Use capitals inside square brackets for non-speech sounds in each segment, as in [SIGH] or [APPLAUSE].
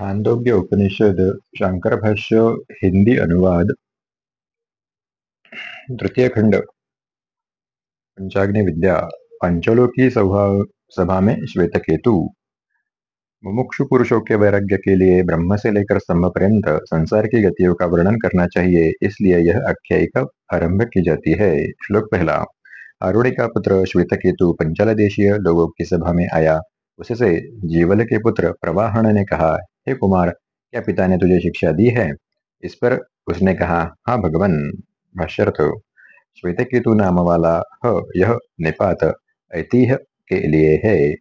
छांदोग्य उपनिषद शंकर भाष्य हिंदी अनुवाद तृतीय खंड पंचाग्नि विद्या पंचलों की सभा में श्वेत केतु मुमुक्षु पुरुषों के वैराग्य के लिए ब्रह्म से लेकर स्तंभ पर्यंत संसार की गतियों का वर्णन करना चाहिए इसलिए यह आख्यायिका आरंभ की जाती है श्लोक पहला आरुणि का पुत्र श्वेत केतु पंचाल देशीय लोगों की सभा में आया उससे जीवल के पुत्र प्रवाहन ने कहा, हे कुमार, क्या पिता ने तुझे शिक्षा दी है? इस पर उसने कहा हाँ भगवान, भाष्यर्थ, श्वेत केतु नाम वाला ह, यह निपात ऐतिह्य के लिए है।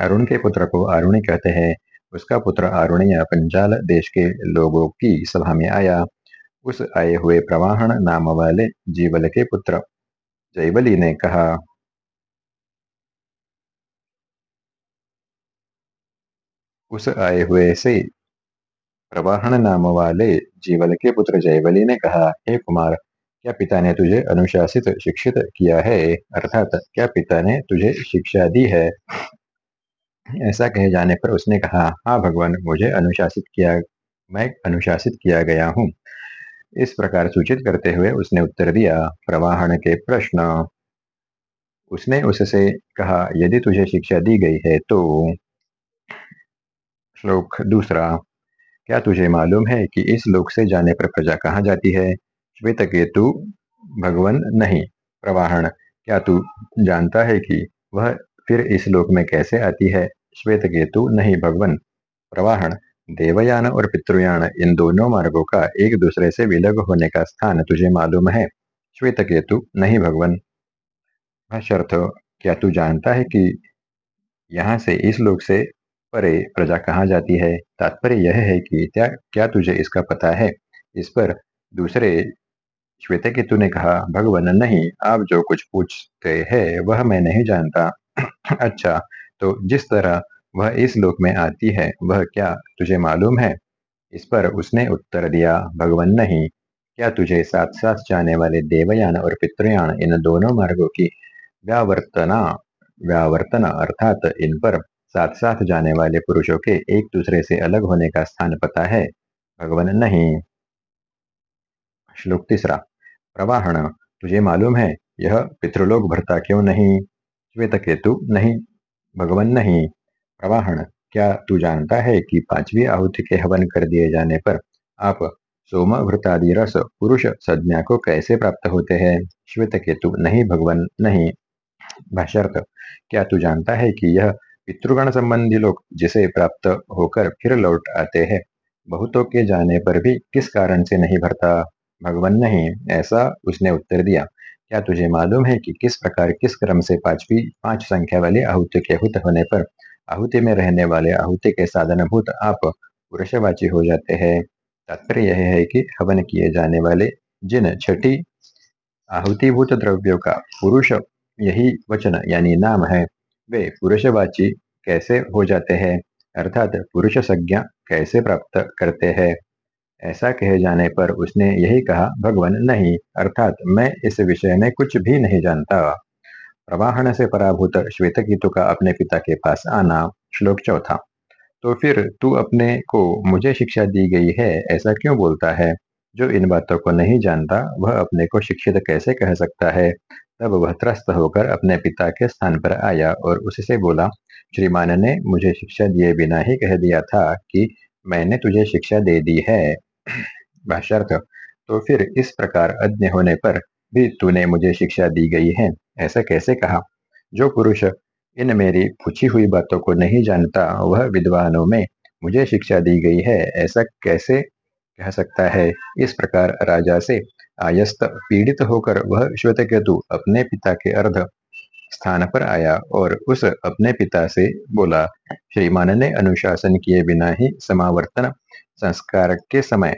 अरुण के पुत्र को अरुणी कहते हैं। उसका पुत्र आरुणिया पंचाल देश के लोगों की सभा में आया। उस आए हुए प्रवाहन नाम वाले जीवल के पुत्र जयवली ने कहा उस आए हुए से प्रवाहन नाम वाले जीवल के पुत्र जयवली ने कहा, हे कुमार, क्या पिता ने तुझे अनुशासित, शिक्षित किया है? अर्थात, क्या पिता ने तुझे शिक्षा दी है? ऐसा कहे जाने पर उसने कहा हाँ भगवान, मुझे अनुशासित किया, मैं अनुशासित किया गया हूँ। इस प्रकार सूचित करते हुए उसने उत्तर दिया प्रवाहन के प्रश्न। उसने उससे कहा, यदि तुझे शिक्षा दी गई है तो श्लोक दूसरा। क्या तुझे मालूम है कि इस लोक से जाने पर प्रजा कहाँ जाती है? श्वेत केतु, भगवान नहीं प्रवाहन क्या तू जानता है कि वह फिर इस लोक में कैसे आती है? श्वेत केतु नहीं, भगवान प्रवाहन देवयान और पितृयान इन दोनों मार्गों का एक दूसरे से विलग होने का स्थान तुझे मालूम है? श्वेत केतु नहीं, भगवान। भाष्यर्थ, क्या तू जानता है कि यहाँ से इस लोक से परे प्रजा कहाँ जाती है? तात्पर्य यह है कि क्या क्या तुझे इसका पता है? इस पर दूसरे श्वेत केतु ने कहा, भगवान, नहीं, आप जो कुछ पूछते हैं, वह मैं नहीं जानता। [CLEARS THROAT] अच्छा तो जिस तरह वह इस लोक में आती है, वह क्या तुझे मालूम है? इस पर उसने उत्तर दिया, भगवान, नहीं। क्या तुझे साथ साथ जाने वाले देवयान और पितृयान इन दोनों मार्गों की व्यावर्तना व्यावर्तना अर्थात इन पर साथ साथ जाने वाले पुरुषों के एक दूसरे से अलग होने का स्थान पता है। भगवान नहीं। श्लोक तीसरा। प्रवाहण। तुझे मालूम है, यह पितृलोक भरता क्यों नहीं? श्वेत केतु नहीं। भगवान नहीं। प्रवाहण। क्या तू जानता है कि पांचवी आहुति के हवन कर दिए जाने पर आप सोम भृतादि रस, पुरुष, संज्ञा को कैसे प्राप्त होते हैं? श्वेत केतु नहीं, भगवान नहीं। भाष्यर्थ। क्या तू जानता है कि यह पितृगण संबंधी लोग जिसे प्राप्त होकर फिर लौट आते हैं। बहुतों के जाने पर भी किस कारण से नहीं भरता? भगवान नहीं, ऐसा उसने उत्तर दिया। क्या तुझे मालूम है कि किस प्रकार किस क्रम से पांचवी, पाँच संख्या वाली आहुति के हुत होने पर आहुति में रहने वाले आहुति के साधन भूत आप पुरुषवाची हो जाते हैं? तात्पर्य यह है कि हवन किए जाने वाले जिन छठी आहुतिभूत द्रव्यों का पुरुष, यही वचन यानी नाम है। वे पुरुषवाची कैसे हो जाते हैं? अर्थात पुरुष संज्ञा कैसे प्राप्त करते हैं? ऐसा कहे जाने पर उसने यही कहा, भगवान, नहीं, अर्थात मैं इस विषय में कुछ भी नहीं जानता। प्रवाहन से पराभूत श्वेत कीतु का अपने पिता के पास आना श्लोक चौथा। तो फिर तू अपने को मुझे शिक्षा दी गई है, ऐसा क्यों बोलता है? जो इन बातों को नहीं जानता, वह अपने को शिक्षित कैसे कह सकता है? तब वह त्रस्त होकर अपने पिता के स्थान पर आया और उससे बोला श्रीमान ने मुझे शिक्षा दिए बिना ही कह दिया था कि मैंने तुझे शिक्षा दे दी है। [CLEARS THROAT] भाष्यर्थ तो फिर इस प्रकार अज्ञ होने पर भी तूने मुझे शिक्षा दी गई है? ऐसा कैसे कहा? जो पुरुष इन मेरी पूछी हुई बातों को नहीं जानता, वह विद्वानों में मुझे शिक्षा दी गई है। ऐसा कैसे कह सकता है? इस प्रकार राजा से आयस्त पीड़ित होकर वह श्वेतकेतु अपने पिता के अर्ध स्थान पर आया और उस अपने पिता से बोला, श्रीमान, ने अनुशासन किए बिना ही समावर्तन संस्कार के समय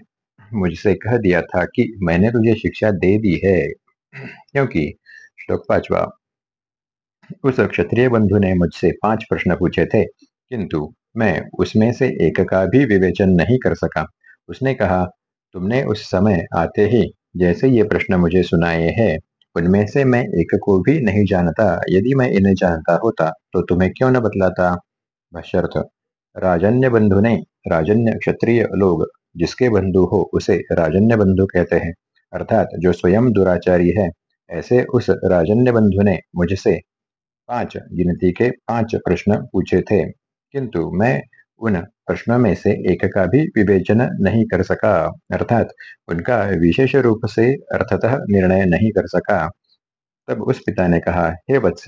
मुझसे कह दिया था कि मैंने तुझे शिक्षा दे दी है। क्योंकि श्लोक पांचवा, उस क्षत्रिय बंधु ने मुझसे पाँच प्रश्न पूछे थे, किंतु मैं उसमें से एक का भी विवेचन नहीं कर सका। उसने कहा, तुमने उस समय आते ही जैसे ये प्रश्न मुझे सुनाए हैं, उनमें से मैं एक को भी नहीं जानता। यदि मैं इन्हें जानता होता तो तुम्हें क्यों न बतलाता? बशर्थ राजन्य बंधु ने राजन्य क्षत्रिय लोग, जिसके बंधु हो उसे राजन्य बंधु कहते हैं। अर्थात, जो स्वयं दुराचारी है, ऐसे उस राजन्य बंधु ने मुझसे पाँच गिनती के पाँच प्रश्न पूछे थे। किंतु मैं उन प्रश्नों में से एक का भी विवेचन नहीं कर सका। अर्थात उनका विशेष रूप से अर्थतः निर्णय नहीं कर सका। तब उस पिता ने कहा, हे वत्स,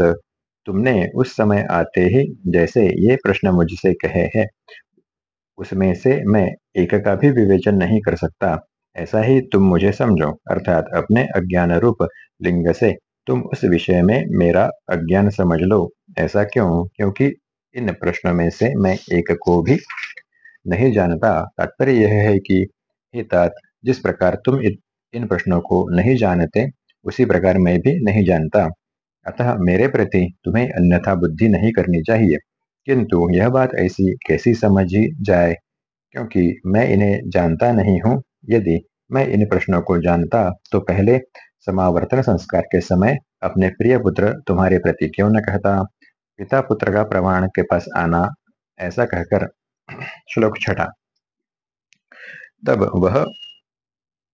तुमने उस समय आते ही जैसे ये प्रश्न मुझसे कहे हैं, उसमें से मैं एक का भी विवेचन नहीं कर सकता। ऐसा ही तुम मुझे समझो। अर्थात अपने अज्ञान रूप लिंग से तुम उस विषय में मेरा अज्ञान समझ लो। ऐसा क्यों? क्योंकि इन प्रश्नों में से मैं एक को भी नहीं जानता। तात्पर्य यह है कि, हे तात, जिस प्रकार तुम इन प्रश्नों को नहीं जानते, उसी प्रकार मैं भी नहीं जानता। अतः मेरे प्रति तुम्हें अन्यथा बुद्धि नहीं करनी चाहिए। किंतु यह बात ऐसी कैसी समझी जाए? क्योंकि मैं इन्हें जानता नहीं हूँ। यदि मैं इन प्रश्नों को जानता तो पहले समावर्तन संस्कार के समय अपने प्रिय पुत्र तुम्हारे प्रति क्यों न कहता? पिता पुत्र का प्रमाण के पास आना, ऐसा कहकर श्लोक छठा। तब वह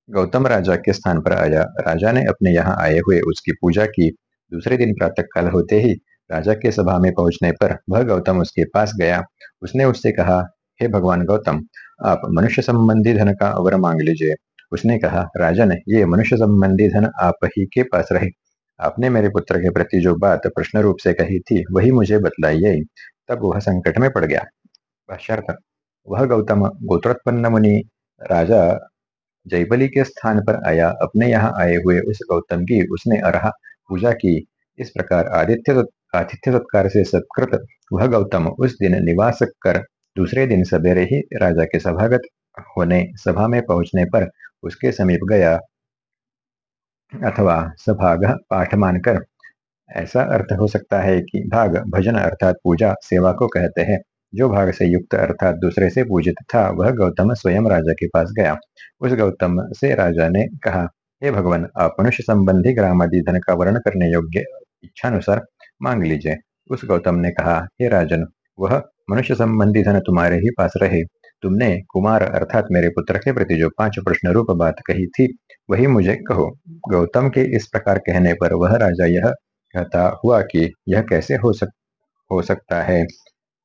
गौतम राजा के स्थान पर आया। राजा ने अपने यहाँ आए हुए उसकी पूजा की। दूसरे दिन प्रातः काल होते ही राजा के सभा में पहुँचने पर वह गौतम उसके पास गया। उसने उससे कहा, हे भगवान गौतम, आप मनुष्य संबंधी धन का अवर मांग लीजिए। उसने कहा राजन ये मनुष्य संबंधी धन आप ही के पास रहे। आपने मेरे पुत्र के प्रति जो बात प्रश्न रूप से कही थी, वही मुझे बतलाइए। तब वह संकट में पड़ गया। वह गौतम गोत्रोत्पन्न मुनि राजा जयबली के स्थान पर आया। अपने यहाँ आए हुए उस गौतम की उसने अरहा पूजा की। इस प्रकार आदित्य आतिथ्य सत्कार से सत्कृत वह गौतम उस दिन निवास कर दूसरे दिन सवेरे ही राजा के सभागत होने, सभा में पहुँचने पर उसके समीप गया। अथवा सभाग पाठ मानकर ऐसा अर्थ हो सकता है कि भाग भजन अर्थात पूजा सेवा को कहते हैं। जो भाग से युक्त अर्थात दूसरे से पूजित था, वह गौतम स्वयं राजा के पास गया। उस गौतम से राजा ने कहा, हे भगवान, आप मनुष्य संबंधी ग्राम आदि धन का वर्ण करने योग्य इच्छानुसार मांग लीजिए। उस गौतम ने कहा, हे राजन, वह मनुष्य संबंधी धन तुम्हारे ही पास रहे। तुमने कुमार अर्थात मेरे पुत्र के प्रति जो पाँच प्रश्न रूप बात कही थी वही मुझे कहो। गौतम के इस प्रकार कहने पर वह राजा यह कहता हुआ कि यह कैसे हो सक, हो सकता है?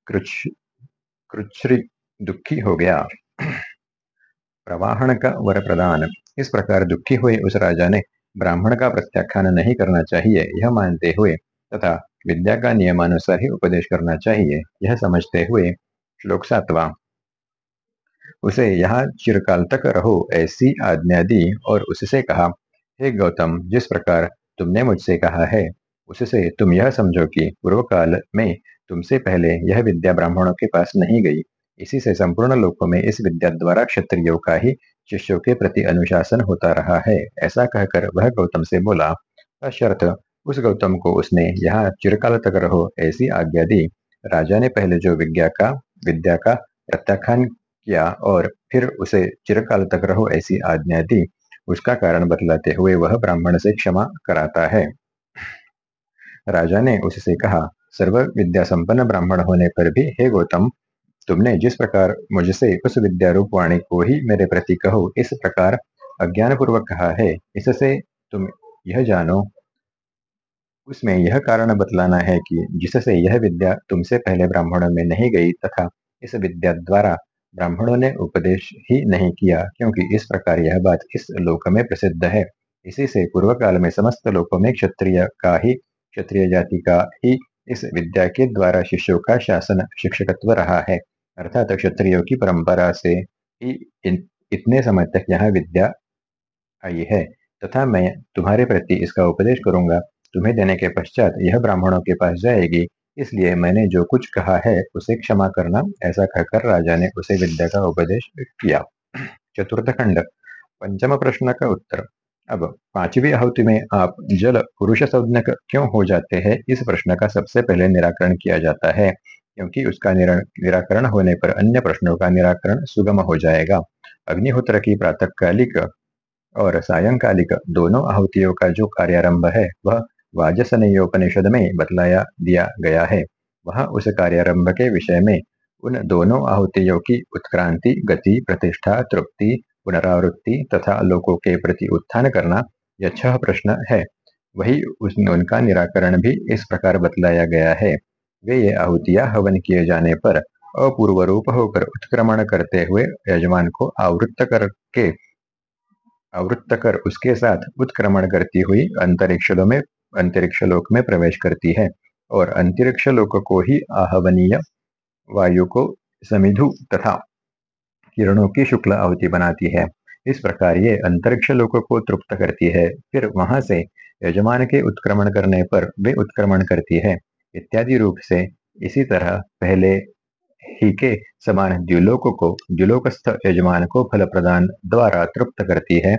कृच्छ्री दुखी हो गया। प्रवाहन का वर प्रदान इस प्रकार दुखी हुए उस राजा ने ब्राह्मण का प्रत्याख्यान नहीं करना चाहिए, यह मानते हुए तथा विद्या का नियमानुसार ही उपदेश करना चाहिए, यह समझते हुए श्लोक सातवा। उसे यहाँ चिरकाल तक रहो, ऐसी आज्ञा दी और उससे कहा, हे गौतम, जिस प्रकार तुमने मुझसे कहा है, उससे तुम यह समझो कि पूर्व काल में तुमसे पहले यह विद्या ब्राह्मणों के पास नहीं गई। इसी से संपूर्ण लोकों में इस विद्या द्वारा क्षत्रियो का ही शिष्यों के प्रति अनुशासन होता रहा है। ऐसा कहकर वह गौतम से बोला अशर्त उस गौतम को उसने यहाँ चिरकाल तक रहो, ऐसी आज्ञा दी। राजा ने पहले जो विज्ञा का, विद्या का प्रत्याख्यान किया और फिर उसे चिरकाल तक रहो ऐसी आज्ञा दी। उसका कारण बतलाते हुए वह ब्राह्मण से क्षमा कराता है। राजा ने उससे कहा, सर्व विद्या संपन्न ब्राह्मण होने पर भी, हे गौतम, तुमने जिस प्रकार मुझसे उस विद्या रूप वाणी को ही मेरे प्रति कहो, इस प्रकार अज्ञान पूर्वक कहा है। इससे तुम यह जानो, उसमें यह कारण बतलाना है कि जिससे यह विद्या तुमसे पहले ब्राह्मणों में नहीं गई तथा इस विद्या द्वारा ब्राह्मणों ने उपदेश ही नहीं किया, क्योंकि इस प्रकार यह बात इस लोक में प्रसिद्ध है। इसी से पूर्व काल में समस्त लोकों में क्षत्रिय का ही, क्षत्रिय जाति का ही इस विद्या के द्वारा शिष्यों का शासन शिक्षकत्व रहा है। अर्थात क्षत्रियों की परंपरा से ही इतने समय तक यह विद्या आई है। तथा मैं तुम्हारे प्रति इसका उपदेश करूँगा। तुम्हें देने के पश्चात यह ब्राह्मणों के पास जाएगी। इसलिए मैंने जो कुछ कहा है, उसे क्षमा करना, ऐसा कहकर राजा ने उसे विद्या का उपदेश किया। चतुर्थ खंड, पंचम प्रश्न का उत्तर। अब पांचवी आहुति में आप जल पुरुष संज्ञक क्यों हो जाते हैं? इस प्रश्न का सबसे पहले निराकरण किया जाता है, क्योंकि उसका निराकरण होने पर अन्य प्रश्नों का निराकरण सुगम हो जाएगा। अग्निहोत्र की प्रातकालिक और सायंकालिक दोनों आहुतियों का जो कार्यारंभ है, वह वाजसनेयोपनिषद में बतलाया दिया गया है। वह उस कार्यारंभ के विषय में उन दोनों आहुतियों की उत्क्रांति, गति, प्रतिष्ठा, तृप्ति, पुनरावृत्ति तथा लोकों के प्रति उत्थान करना यह छह प्रश्न है। वही उनका निराकरण भी इस प्रकार बतलाया गया है। वे ये आहुतियाँ हवन किए जाने पर अपूर्व रूप होकर उत्क्रमण करते हुए यजमान को आवृत्त करके, आवृत्त कर उसके साथ उत्क्रमण करती हुई अंतरिक्ष में अंतरिक्ष लोक में प्रवेश करती है और अंतरिक्ष लोक को ही आहवनीय वायु को समिधु तथा किरणों की शुक्ल आहुति बनाती है। इस प्रकार ये अंतरिक्ष लोक को तृप्त करती है। फिर वहाँ से यजमान के उत्क्रमण करने पर वे उत्क्रमण करती है। इत्यादि रूप से इसी तरह पहले ही के समान द्युलोक को, द्युलोकस्थ यजमान को फल प्रदान द्वारा तृप्त करती है।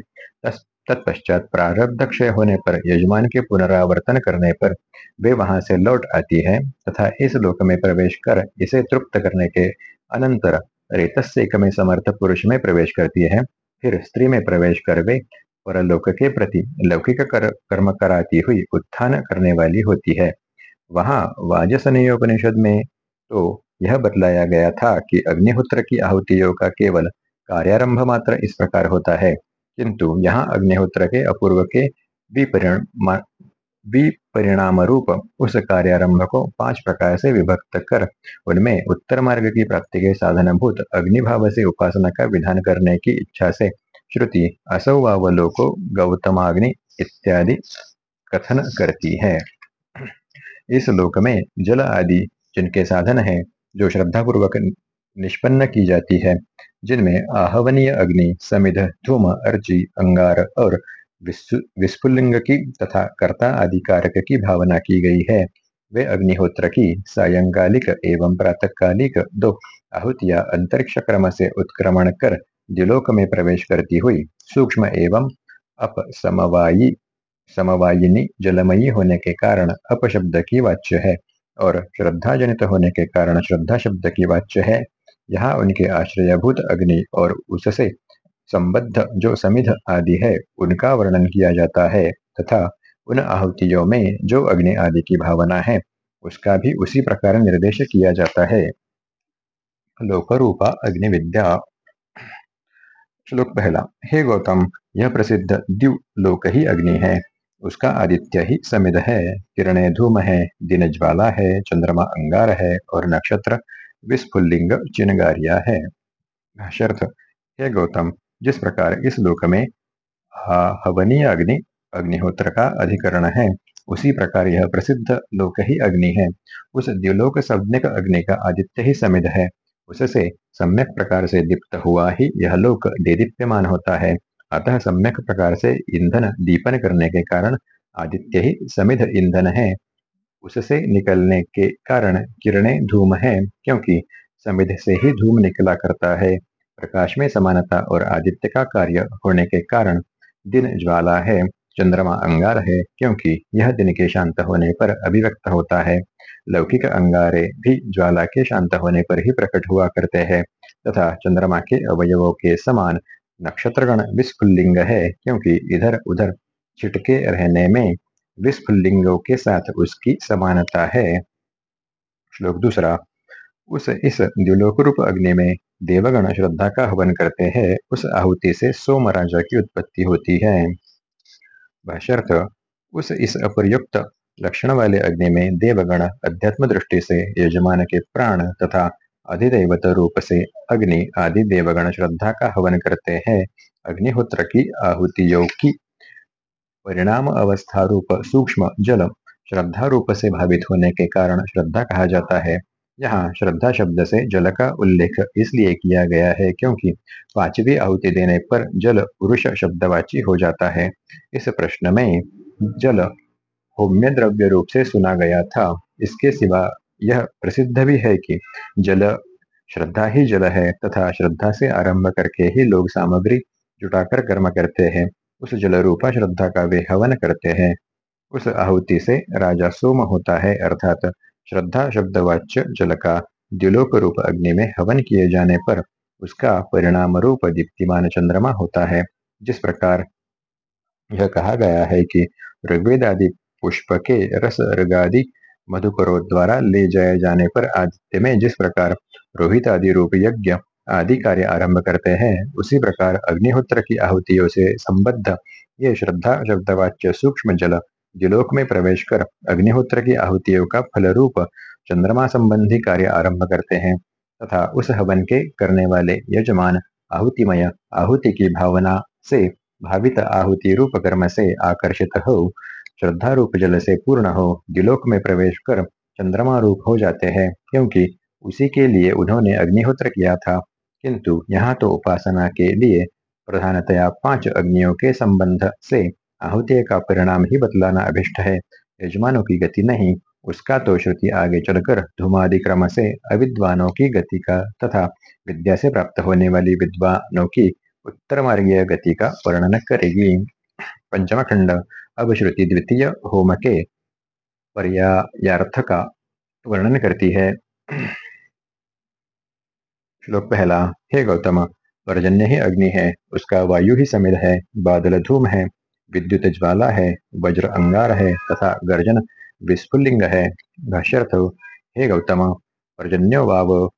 तत्पश्चात प्रारब्ध क्षय होने पर यजमान के पुनरावर्तन करने पर वे वहाँ से लौट आती है तथा इस लोक में प्रवेश कर इसे तृप्त करने के अनंतर रेतस्क में समर्थ पुरुष में प्रवेश करती है। फिर स्त्री में प्रवेश कर वे परलोक के प्रति लौकिक कर, कर्म कराती हुई उत्थान करने वाली होती है। वहाँ वाजसनीयोपनिषद में तो यह बतलाया गया था कि अग्निहोत्र की आहुतियों का केवल कार्यारंभ मात्र इस प्रकार होता है। किंतु यहाँ अग्निहोत्र के अपूर्व के विपरिणाम रूप उस कार्यारंभ को पाँच प्रकार से विभक्त कर, उनमें उत्तर मार्ग की प्राप्ति के साधनभूत अग्निभाव से उपासना का विधान करने की इच्छा से श्रुति असौवावलोको गौतमाग्नि इत्यादि कथन करती है। इस लोक में जल आदि जिनके साधन है, जो श्रद्धापूर्वक निष्पन्न की जाती है जिनमें आहवनीय अग्नि, समिध, धूम, अर्जी, अंगार और विस्फुलिंग की तथा कर्ता आदि कारक की भावना की गई है। वे अग्निहोत्र की सायंकालिक एवं प्रातकालिक दो आहुतियाँ अंतरिक्ष क्रम से उत्क्रमण कर दिलोक में प्रवेश करती हुई सूक्ष्म एवं अपसमवायी, समवायिनी जलमयी होने के कारण अपशब्द की वाच्य है और श्रद्धा जनित होने के कारण श्रद्धा शब्द की वाच्य है। यहाँ उनके आश्रयभूत अग्नि और उससे संबद्ध जो समिध आदि है, उनका वर्णन किया जाता है तथा उन आहुतियों में जो अग्नि आदि की भावना है, उसका भी उसी प्रकार निर्देश किया जाता है। लोकरूपा अग्नि विद्या श्लोक पहला, हे गौतम, यह प्रसिद्ध दिव लोक ही अग्नि है। उसका आदित्य ही समिध है। किरणे धूम है दिन ज्वाला है, चंद्रमा अंगार है और नक्षत्र विस्फुल्लिंग चिनगारिया है। शर्थ हे गौतम, जिस प्रकार इस लोक में हवनीय अग्नि, अग्निहोत्र का अधिकरण है, उसी प्रकार यह प्रसिद्ध लोक ही अग्नि है। उस द्युलोक संज्ञक अग्नि का आदित्य ही समिध है। उससे सम्यक प्रकार से दीप्त हुआ ही यह लोक देदीप्यमान होता है। अतः सम्यक प्रकार से ईंधन दीपन करने के कारण आदित्य ही समिध ईंधन है। उससे निकलने के कारण किरणें धूम है, क्योंकि समिध से ही धूम निकला करता है। प्रकाश में समानता और आदित्य का कार्य होने के कारण दिन ज्वाला है, चंद्रमा अंगार है, क्योंकि यह दिन के शांत होने पर अभिव्यक्त होता है। लौकिक अंगारे भी ज्वाला के शांत होने पर ही प्रकट हुआ करते हैं, तथा चंद्रमा के अवयवों के समान नक्षत्रगण विस्फुल्लिंग है, क्योंकि इधर उधर छिटके रहने में विस्फुल्लिंगों के साथ उसकी समानता है। श्लोक दूसरा, उस इस द्युलोक रूप अग्नि में देवगण श्रद्धा का हवन करते हैं, उस आहुति से सोम राजा की उत्पत्ति होती है। भाष्यर्थ, उस इस अप्रयुक्त लक्षण वाले अग्नि में देवगण अध्यात्म दृष्टि से यजमान के प्राण तथा अधिदेवत रूप से अग्नि आदि देवगण श्रद्धा का हवन करते हैं। अग्निहोत्र की आहुतियों की परिणाम अवस्था रूप सूक्ष्म जल श्रद्धा रूप से भावित होने के कारण श्रद्धा कहा जाता है। यहाँ श्रद्धा शब्द से जल का उल्लेख इसलिए किया गया है क्योंकि पांचवी आहुति देने पर जल पुरुष शब्दवाची हो जाता है। इस प्रश्न में जल होम्य द्रव्य रूप से सुना गया था। इसके सिवा यह प्रसिद्ध भी है कि जल श्रद्धा ही जल है तथा श्रद्धा से आरंभ करके ही लोग सामग्री जुटाकर कर्म करते हैं। उस जल रूपा श्रद्धा का वे हवन करते हैं। उस आहुति से राजा सोम होता है, अर्थात श्रद्धा शब्दवाच्य जल का द्युलोक रूप अग्नि में हवन किए जाने पर उसका परिणाम रूप दीप्तिमान चंद्रमा होता है। जिस प्रकार यह कहा गया है कि ऋग्वेद आदि पुष्प के रस ऋगादि मधुकरो द्वारा ले जाए जाने पर आदित्य में जिस प्रकार रोहित आदि रूप यज्ञ आदि कार्य आरंभ करते हैं। उसी प्रकार अग्निहोत्र की आहुतियों से संबद्ध ये श्रद्धा, शब्दवाच्य, सूक्ष्म जल दिलोक में प्रवेश कर अग्निहोत्र की आहुतियों का फल रूप चंद्रमा संबंधी कार्य आरंभ करते हैं तथा उस हवन के करने वाले यजमान आहुतिमय, आहुति की भावना से भावित आहुति रूप कर्म से आकर्षित हो श्रद्धा रूप जल से पूर्ण हो, दिलोक में प्रवेश कर चंद्रमा रूप हो जाते हैं। क्योंकि उसी के लिए उन्होंने अग्निहोत्र किया था। किंतु यहाँ तो उपासना के लिए प्रधानतया पाँच अग्नियों के संबंध से आहुति का परिणाम ही बतलाना अभिष्ट है। यजमानों की गति नहीं, उसका तो श्रुति आगे चलकर धूमादि क्रम से अविद्वानों की गति का तथा विद्या से प्राप्त होने वाली विद्वानों की उत्तर मार्गीय गति का वर्णन करेगी। पंचम खंड, अब श्रुति द्वितीय होम के पर्यायार्थ का वर्णन करती है। श्लोक पहला, हे गौतम, पर्जन्य ही अग्नि है, उसका वायु ही समिध है, बादल धूम है, विद्युत ज्वाला है, वज्र अंगार है, तथा गर्जन विस्फुलिंग है। भाष्यर्थ, हे गौतम, पर्जन्यो वाव,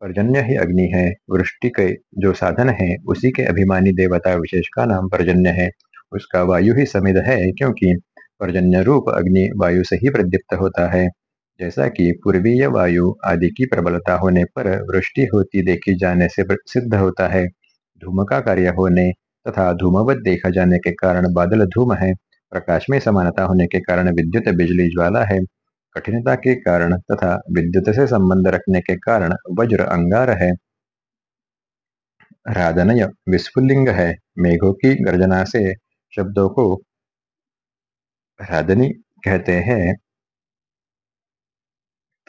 पर्जन्य ही अग्नि है, वृष्टि के जो साधन है, उसी के अभिमानी देवता विशेष का नाम पर्जन्य है। उसका वायु ही समिध है, क्योंकि पर्जन्य रूप अग्नि वायु से ही प्रदीप्त होता है। जैसा कि पूर्वीय वायु आदि की प्रबलता होने पर वृष्टि होती देखी जाने से सिद्ध होता है। धूम का कार्य होने तथा धूमवत देखा जाने के कारण बादल धूम है। प्रकाश में समानता होने के कारण विद्युत बिजली ज्वाला है। कठिनता के कारण तथा विद्युत से संबंध रखने के कारण वज्र अंगार है। राधनय विस्फुलिंग है। मेघों की गर्जना से शब्दों को राधनी कहते हैं।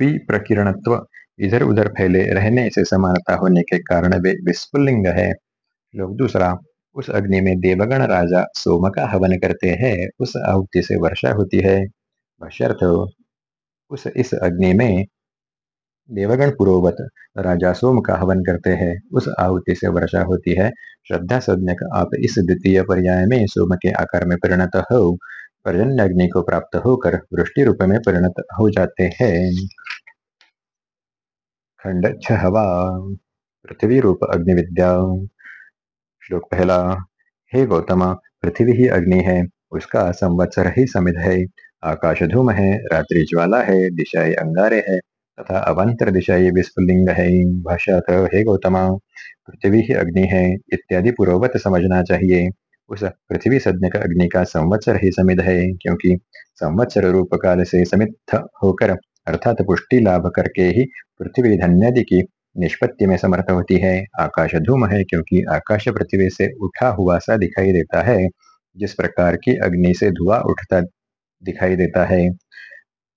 प्रकिरणत्व, इधर उधर फैले रहने से समानता होने के कारण वे विस्फुलिंग है। लोग दूसरा, उस अग्नि में देवगण राजा सोम का हवन करते हैं, उस आहुति से वर्षा होती है। उस इस अग्नि में देवगण पुरोवत राजा सोम का हवन करते हैं, उस आहुति से वर्षा होती है। श्रद्धा सज्ञक, आप इस द्वितीय पर्याय में सोम के आकार में परिणत हो, पर्जन्य अग्नि को प्राप्त होकर वृष्टि रूप में परिणत हो जाते हैं। खंड छहवा पृथ्वी रूप अग्नि विद्या श्लोक पहला, हे गौतम, पृथ्वी ही अग्नि है, उसका संवत्सर ही समिध है। आकाश धूम है, रात्रि ज्वाला है, दिशाएँ अंगारे है, तथा अवंतर दिशाएँ विस्फुलिंग है। भाषा हे गौतम, पृथ्वी ही अग्नि है, इत्यादि पूर्ववत समझना चाहिए। उस पृथ्वी सज्ञक अग्नि का संवत्सर ही समिध है, क्योंकि संवत्सर रूप काल से समित होकर अर्थात पुष्टि लाभ करके ही पृथ्वी धन्यदि की निष्पत्ति में समर्थ होती है। आकाश धूम है क्योंकि आकाश पृथ्वी से उठा हुआ सा दिखाई देता है, जिस प्रकार की अग्नि से धुआँ उठता दिखाई देता है।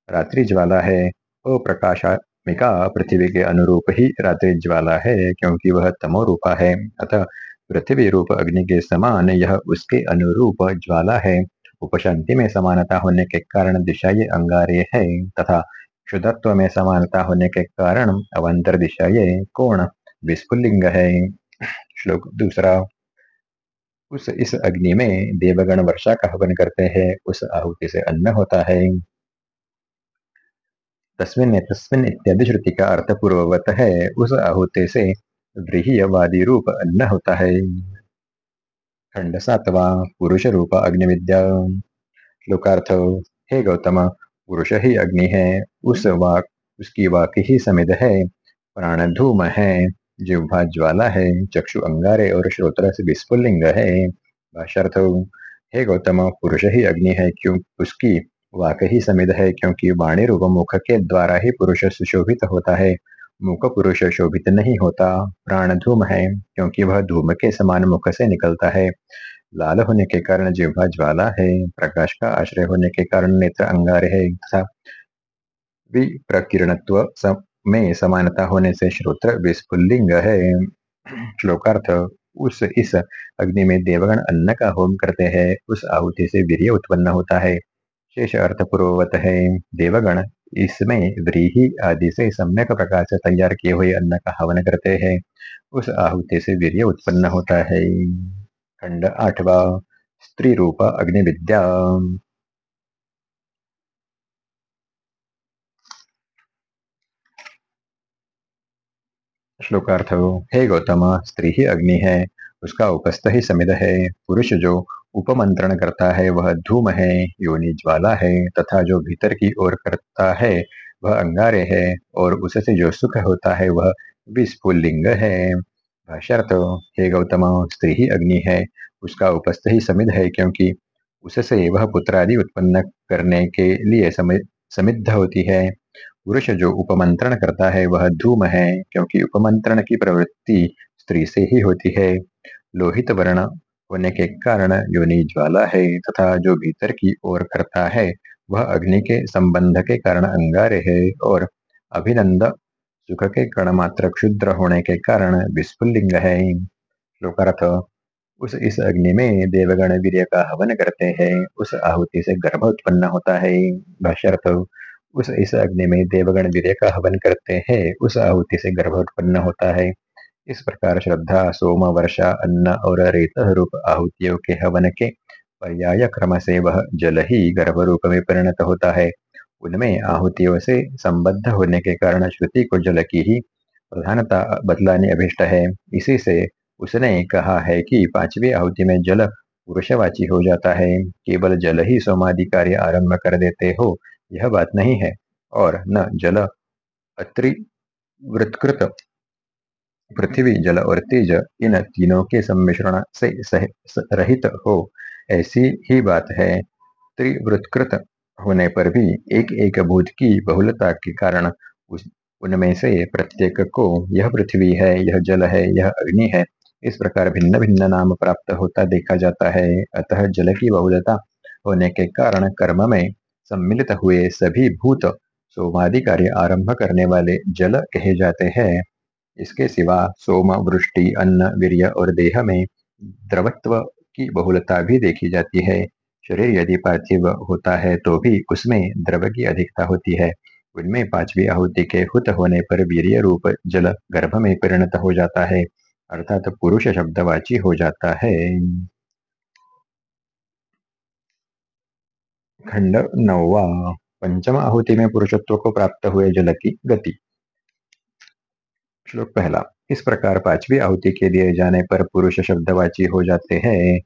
रात्रि ज्वाला है, अप्रकाशात्मिका पृथ्वी के अनुरूप ही रात्रि ज्वाला है क्योंकि वह तमो रूपा है। अतः पृथ्वी रूप अग्नि के समान यह उसके अनुरूप ज्वाला है। उपशांति में समानता होने के कारण दिशा ये अंगारे है तथा शुद्धत्व में समानता होने के कारण अवंतर दिशा ये कोण विस्फुलिंग है। श्लोक दूसरा, उस इस अग्नि में देवगण वर्षा का हवन करते हैं, उस आहुति से अन्न होता है। तस्मिन तस्मिन इत्यादि श्रुति का अर्थ पूर्ववत है, उस आहुति से व्रीहवादी रूप अन्न होता है। खंड सातवा, पुरुष रूप अग्नि विद्या श्लोकार्थ, हे गौतम पुरुष ही अग्नि है उस वाक उसकी वाक ही समिध है प्राण धूम है जिह्वा ज्वाला है चक्षु अंगारे और श्रोत्र से विस्फुलिंग है। भाषार्थ हे गौतम पुरुष ही अग्नि है क्यों उसकी वाक ही समिध है क्योंकि वाणी रूप मुख के द्वारा ही पुरुष सुशोभित होता है। मुख पुरुष शोभित नहीं होता प्राण धूम है क्योंकि वह धूम के समान मुख से निकलता है। लाल होने के कारण जिह्वा ज्वाला है, प्रकाश का आश्रय होने के कारण नेत्र अंगार है, तथा विप्रकीर्णत्व में समानता होने से श्रोत्र विस्फुल्लिंग है। श्लोकार्थ, उस इस अग्नि में देवगण अन्न का होम करते हैं, उस आहुति से वीर्य उत्पन्न होता है। शेष अर्थ पूर्ववत है, देवगण इसमें व्रीही आदि से सम्यक प्रकार से तैयार किए हुए अन्न का हवन करते हैं, उस आहुति से वीर्य उत्पन्न होता है। खंड आठवा स्त्री रूप अग्नि विद्या श्लोकार्थ, हे गौतम, स्त्री ही अग्नि है, उसका उपस्थ ही समिध है। पुरुष जो उपमंत्रण करता है, वह धूम है, योनि ज्वाला है, तथा जो भीतर की ओर करता है, वह अंगारे है, और उससे जो सुख होता है, वह विस्फुलिंग है। भाष्यार्थ हे गौतम, स्त्री ही अग्नि है, उसका उपस्थ ही समिध है, क्योंकि उससे वह पुत्रादि उत्पन्न करने के लिए समिद्ध होती है। पुरुष जो उपमंत्रण करता है, वह धूम है, क्योंकि उपमंत्रण की प्रवृत्ति स्त्री से ही होती है। लोहित वर्ण होने के कारण योनि ज्वाला है, तथा जो भीतर की ओर करता है, वह अग्नि के संबंध के कारण अंगारे है, और अभिनंद सुख के कण मात्र क्षुद्र होने के कारण विस्फुलिंग है। श्लोकार्थ, उस इस अग्नि में देवगण वीर्य का हवन करते हैं। उस आहुति से गर्भ उत्पन्न होता है। भाष्यर्थ, उस इस अग्नि में देवगण वीर्य का हवन करते हैं। उस आहुति से गर्भ उत्पन्न होता है। इस प्रकार श्रद्धा, सोम, वर्षा, अन्न और रेत रूप आहुतियों के हवन के पर्याय क्रम से वह जल ही गर्भ रूप में परिणत होता है। उनमें आहुतियों से संबद्ध होने के कारण श्रुति को जल की ही प्रधानता बदलाने अभिष्ट है। इसी से उसने कहा है कि पांचवी आहुति में जल पुरुषवाची हो जाता है। केवल जल ही सोमादि कार्य आरंभ कर देते हो यह बात नहीं है। और न जल अत्रिवृत्कृत पृथ्वी जल और तेज इन तीनों के सम्मिश्रण से सह, रहित हो ऐसी ही बात है। त्रिवृत्कृत होने पर भी एक एक भूत की बहुलता के कारण उनमें से प्रत्येक को यह पृथ्वी है, यह जल है, यह अग्नि है, इस प्रकार भिन्न भिन्न नाम प्राप्त होता देखा जाता है। अतः जल की बहुलता होने के कारण कर्म में सम्मिलित हुए सभी भूत सोमादि कार्य आरंभ करने वाले जल कहे जाते हैं। इसके सिवा सोम, वृष्टि, अन्न, वीर्य और देह में द्रवत्व की बहुलता भी देखी जाती है। शरीर यदि पार्थिव होता है तो भी उसमें द्रव की अधिकता होती है। उनमें पांचवी आहुति के हुत होने पर वीर्य रूप जल गर्भ में परिणत हो जाता है, अर्थात पुरुष शब्दवाची हो जाता है। खंड नौवा, पंचम आहुति में पुरुषत्व को प्राप्त हुए जल की गति। श्लोक पहला, इस प्रकार पांचवी आहुति के दिए जाने पर पुरुष शब्दवाची हो जाते हैं।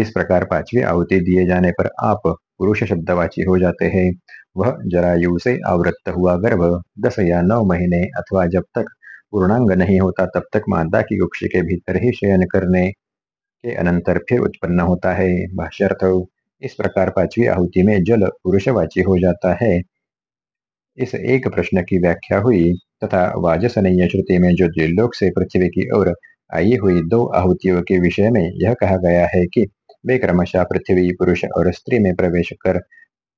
इस प्रकार पांचवी आहुति दिए जाने पर आप पुरुष शब्दवाची हो जाते हैं। वह जरायु से आवृत्त हुआ गर्भ, दस या नौ महीने अथवा जब तक पूर्णांग नहीं होता, तब तक मादा की कुक्ष के भीतर ही शयन करने के अनंतर फिर उत्पन्न होता है। भाष्यर्थ, इस प्रकार पांचवी आहुति में जल पुरुषवाची हो जाता है। इस एक प्रश्न की व्याख्या हुई तथा वाजसनीय श्रुति में जो दिल्लोक से पृथ्वी की ओर आई हुई दो आहुतियों के विषय में यह कहा गया है कि वे क्रमशः पृथ्वी, पुरुष और स्त्री में प्रवेश कर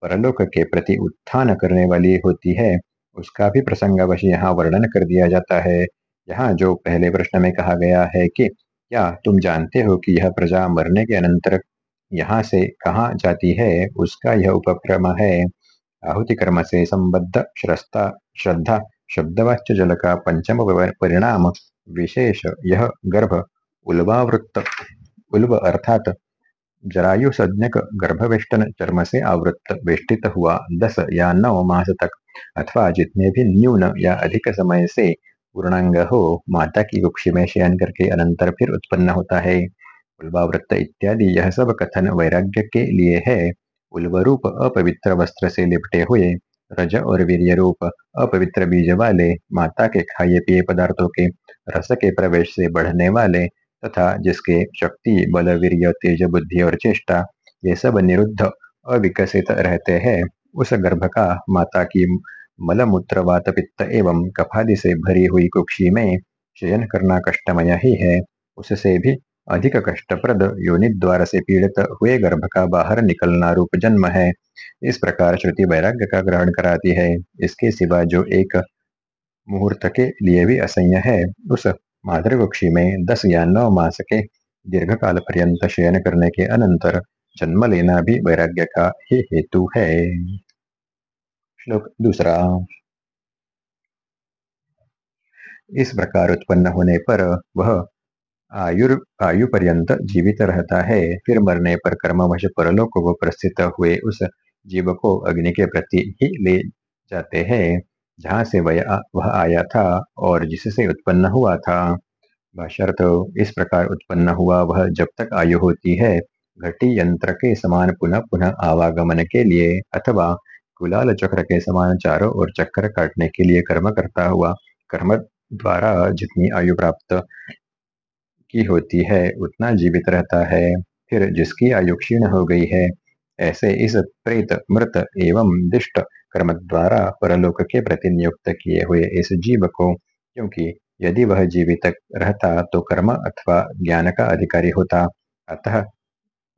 परलोक के प्रति उत्थान करने वाली होती है। उसका भी प्रसंगवश यहाँ वर्णन कर दिया जाता है। यहाँ जो पहले प्रश्न में कहा गया है कि, क्या तुम जानते हो कि यह प्रजा मरने के अनंतर यहाँ से कहाँ जाती है? उसका यह उपक्रम है। आहुति कर्म से संबद्ध श्रस्ता, श्रद्धा शब्दवाच्य जल का पंचम परिणाम विशेष यह गर्भ, उल्वावृत्त, उल्व अर्थात जरायु संज्ञक गर्भवेष्टन चर्म से आवृत्त, वेष्टित हुआ दस या नौ मास तक। अथवा जितने भी न्यून या अधिक समय से पूर्णांग हो माता की कुक्षी में शयन करके अनंतर फिर उत्पन्न होता है। उल्वावृत्त इत्यादि यह सब कथन वैराग्य के लिए है। उल्वरूप अपवित्र वस्त्र से लिपटे हुए, रज और वीर्य रूप अपवित्र बीज वाले, माता के खाए पिए पदार्थों के, रस के प्रवेश से बढ़ने वाले तथा जिसके शक्ति, बल, वीर्य, तेज बुद्धि और चेष्टा, ये सब निरुद्ध, अविकसित रहते हैं। उस गर्भ का माता की मलमूत्र वात पित्त एवं कफादि से भरी हुई कुक्षी में शयन करना कष्टमय ही है। उससे भी अधिक कष्टप्रद योनि द्वार से पीड़ित हुए गर्भ का बाहर निकलना रूप जन्म है। इस प्रकार श्रुति वैराग्य का ग्रहण कराती है। इसके सिवा जो एक मुहूर्त के लिए भी असह्य है, उस मातृवक्षी में दस या नौ मास के दीर्घ काल पर्यंत शयन करने के अनंतर जन्म लेना भी वैराग्य का ही हेतु है। श्लोक दूसरा। इस प्रकार उत्पन्न होने पर वह आयु आयु पर्यंत जीवित रहता है। फिर मरने पर कर्मवश परलोक को प्रस्थित हुए उस जीव को अग्नि के प्रति ही ले जाते हैं। जहाँ से वह आया था और जिससे उत्पन्न हुआ था बशर्त इस प्रकार उत्पन्न हुआ, वह जब तक आयु होती है, घटी यंत्र के समान पुनः पुनः आवागमन के लिए अथवा कुलाल चक्र के समान चारों ओर चक्कर काटने के लिए कर्म करता हुआ, कर्म द्वारा जितनी आयु प्राप्त की होती है, उतना जीवित रहता है। फिर जिसकी आयु क्षीण हो गई है, ऐसे इस प्रेत, मृत एवं दिष्ट कर्म द्वारा परलोक के प्रति नियुक्त किए हुए इस जीव को क्योंकि यदि वह जीवित रहता तो कर्म अथवा ज्ञान का अधिकारी होता। अतः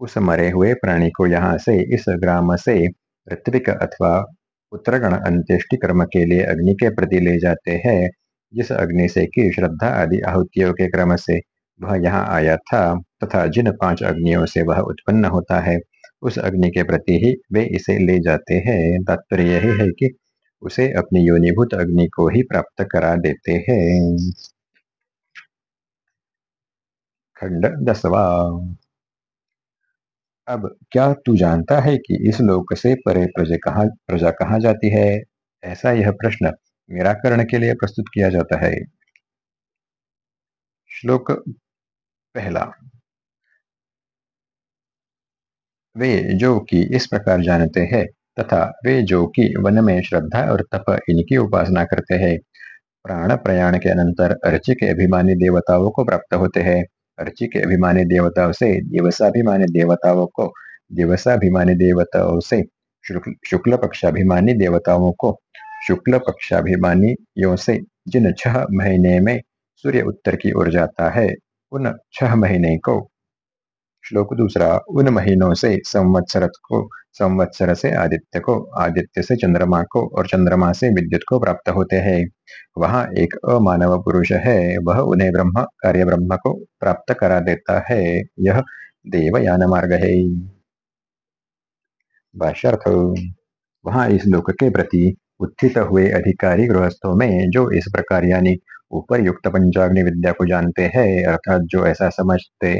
उस मरे हुए प्राणी को यहाँ से इस ग्राम से ऋत्विक अथवा उत्तरगण अंत्येष्टि कर्म के लिए अग्नि के प्रति ले जाते हैं, जिस अग्नि से की श्रद्धा आदि आहुतियों के क्रम से वह यहाँ आया था, तथा जिन पाँच अग्नियों से वह उत्पन्न होता है उस अग्नि के प्रति ही वे इसे ले जाते हैं। तात्पर्य यही है कि उसे अपनी योनिभूत अग्नि को ही प्राप्त करा देते हैं। खंड दसवा। अब क्या तू जानता है कि इस लोक से परे प्रजा कहा, प्रजा कहाँ जाती है? ऐसा यह प्रश्न निराकरण के लिए प्रस्तुत किया जाता है। श्लोक पहला। वे जो कि इस प्रकार जानते हैं तथा वे जो कि वन में श्रद्धा और तप इनकी उपासना करते हैं। प्राण प्रयाण के अनंतर अर्ची के अभिमानी देवताओं को प्राप्त होते हैं। अर्ची के अभिमानी देवताओं से दिवसाभिमानी देवताओं को, दिवसाभिमानी देवताओं से शुक्ल पक्षाभिमानी देवताओं को, शुक्ल पक्षाभिमानियों से जिन छह महीने में सूर्य उत्तर की ओर जाता है, उन छह महीने को श्लोक दूसरा, उन महीनों से संवत्सर को, संवत्सर से आदित्य को, आदित्य से चंद्रमा को और चंद्रमा से विद्युत को प्राप्त होते हैं। वहाँ एक अमानव पुरुष है, वह उन्हें ब्रह्म कार्य ब्रह्म को प्राप्त करा देता है। यह देवयान मार्ग है। बाशर्थ वहाँ इस लोक के प्रति उत्थित हुए अधिकारी गृहस्थों में जो इस प्रकार यानी ऊपर युक्त पंचाग्नि विद्या को जानते हैं, अर्थात जो ऐसा समझते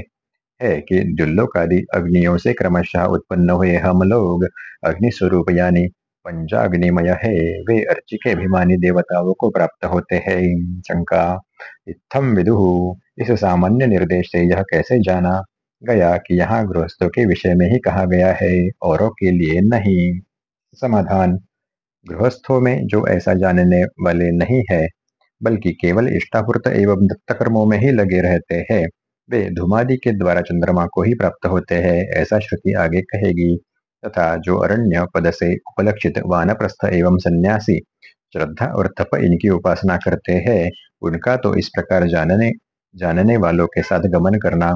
है कि दुल्लोक आदि अग्नियों से क्रमशः उत्पन्न हुए हम लोग अग्नि स्वरूप यानी पंचाग्निमय है। वे अर्ची के अभिमानी देवताओं को प्राप्त होते हैं। शंका इत्थम विदु। इस सामान्य निर्देश से यह कैसे जाना गया कि यहाँ गृहस्थों के विषय में ही कहा गया है, औरों के लिए नहीं। समाधान, गृहस्थों में जो ऐसा जानने वाले नहीं है, बल्कि केवल इष्टापूर्त एवं दत्त कर्मों में ही लगे रहते हैं। वे धूमादि के द्वारा चंद्रमा को ही प्राप्त होते हैं, ऐसा श्रुति आगे कहेगी। तथा जो अरण्य पद से उपलक्षित वानप्रस्थ एवं सन्यासी, श्रद्धा और तप इनकी उपासना करते हैं, उनका तो इस प्रकार जानने जानने वालों के साथ गमन करना।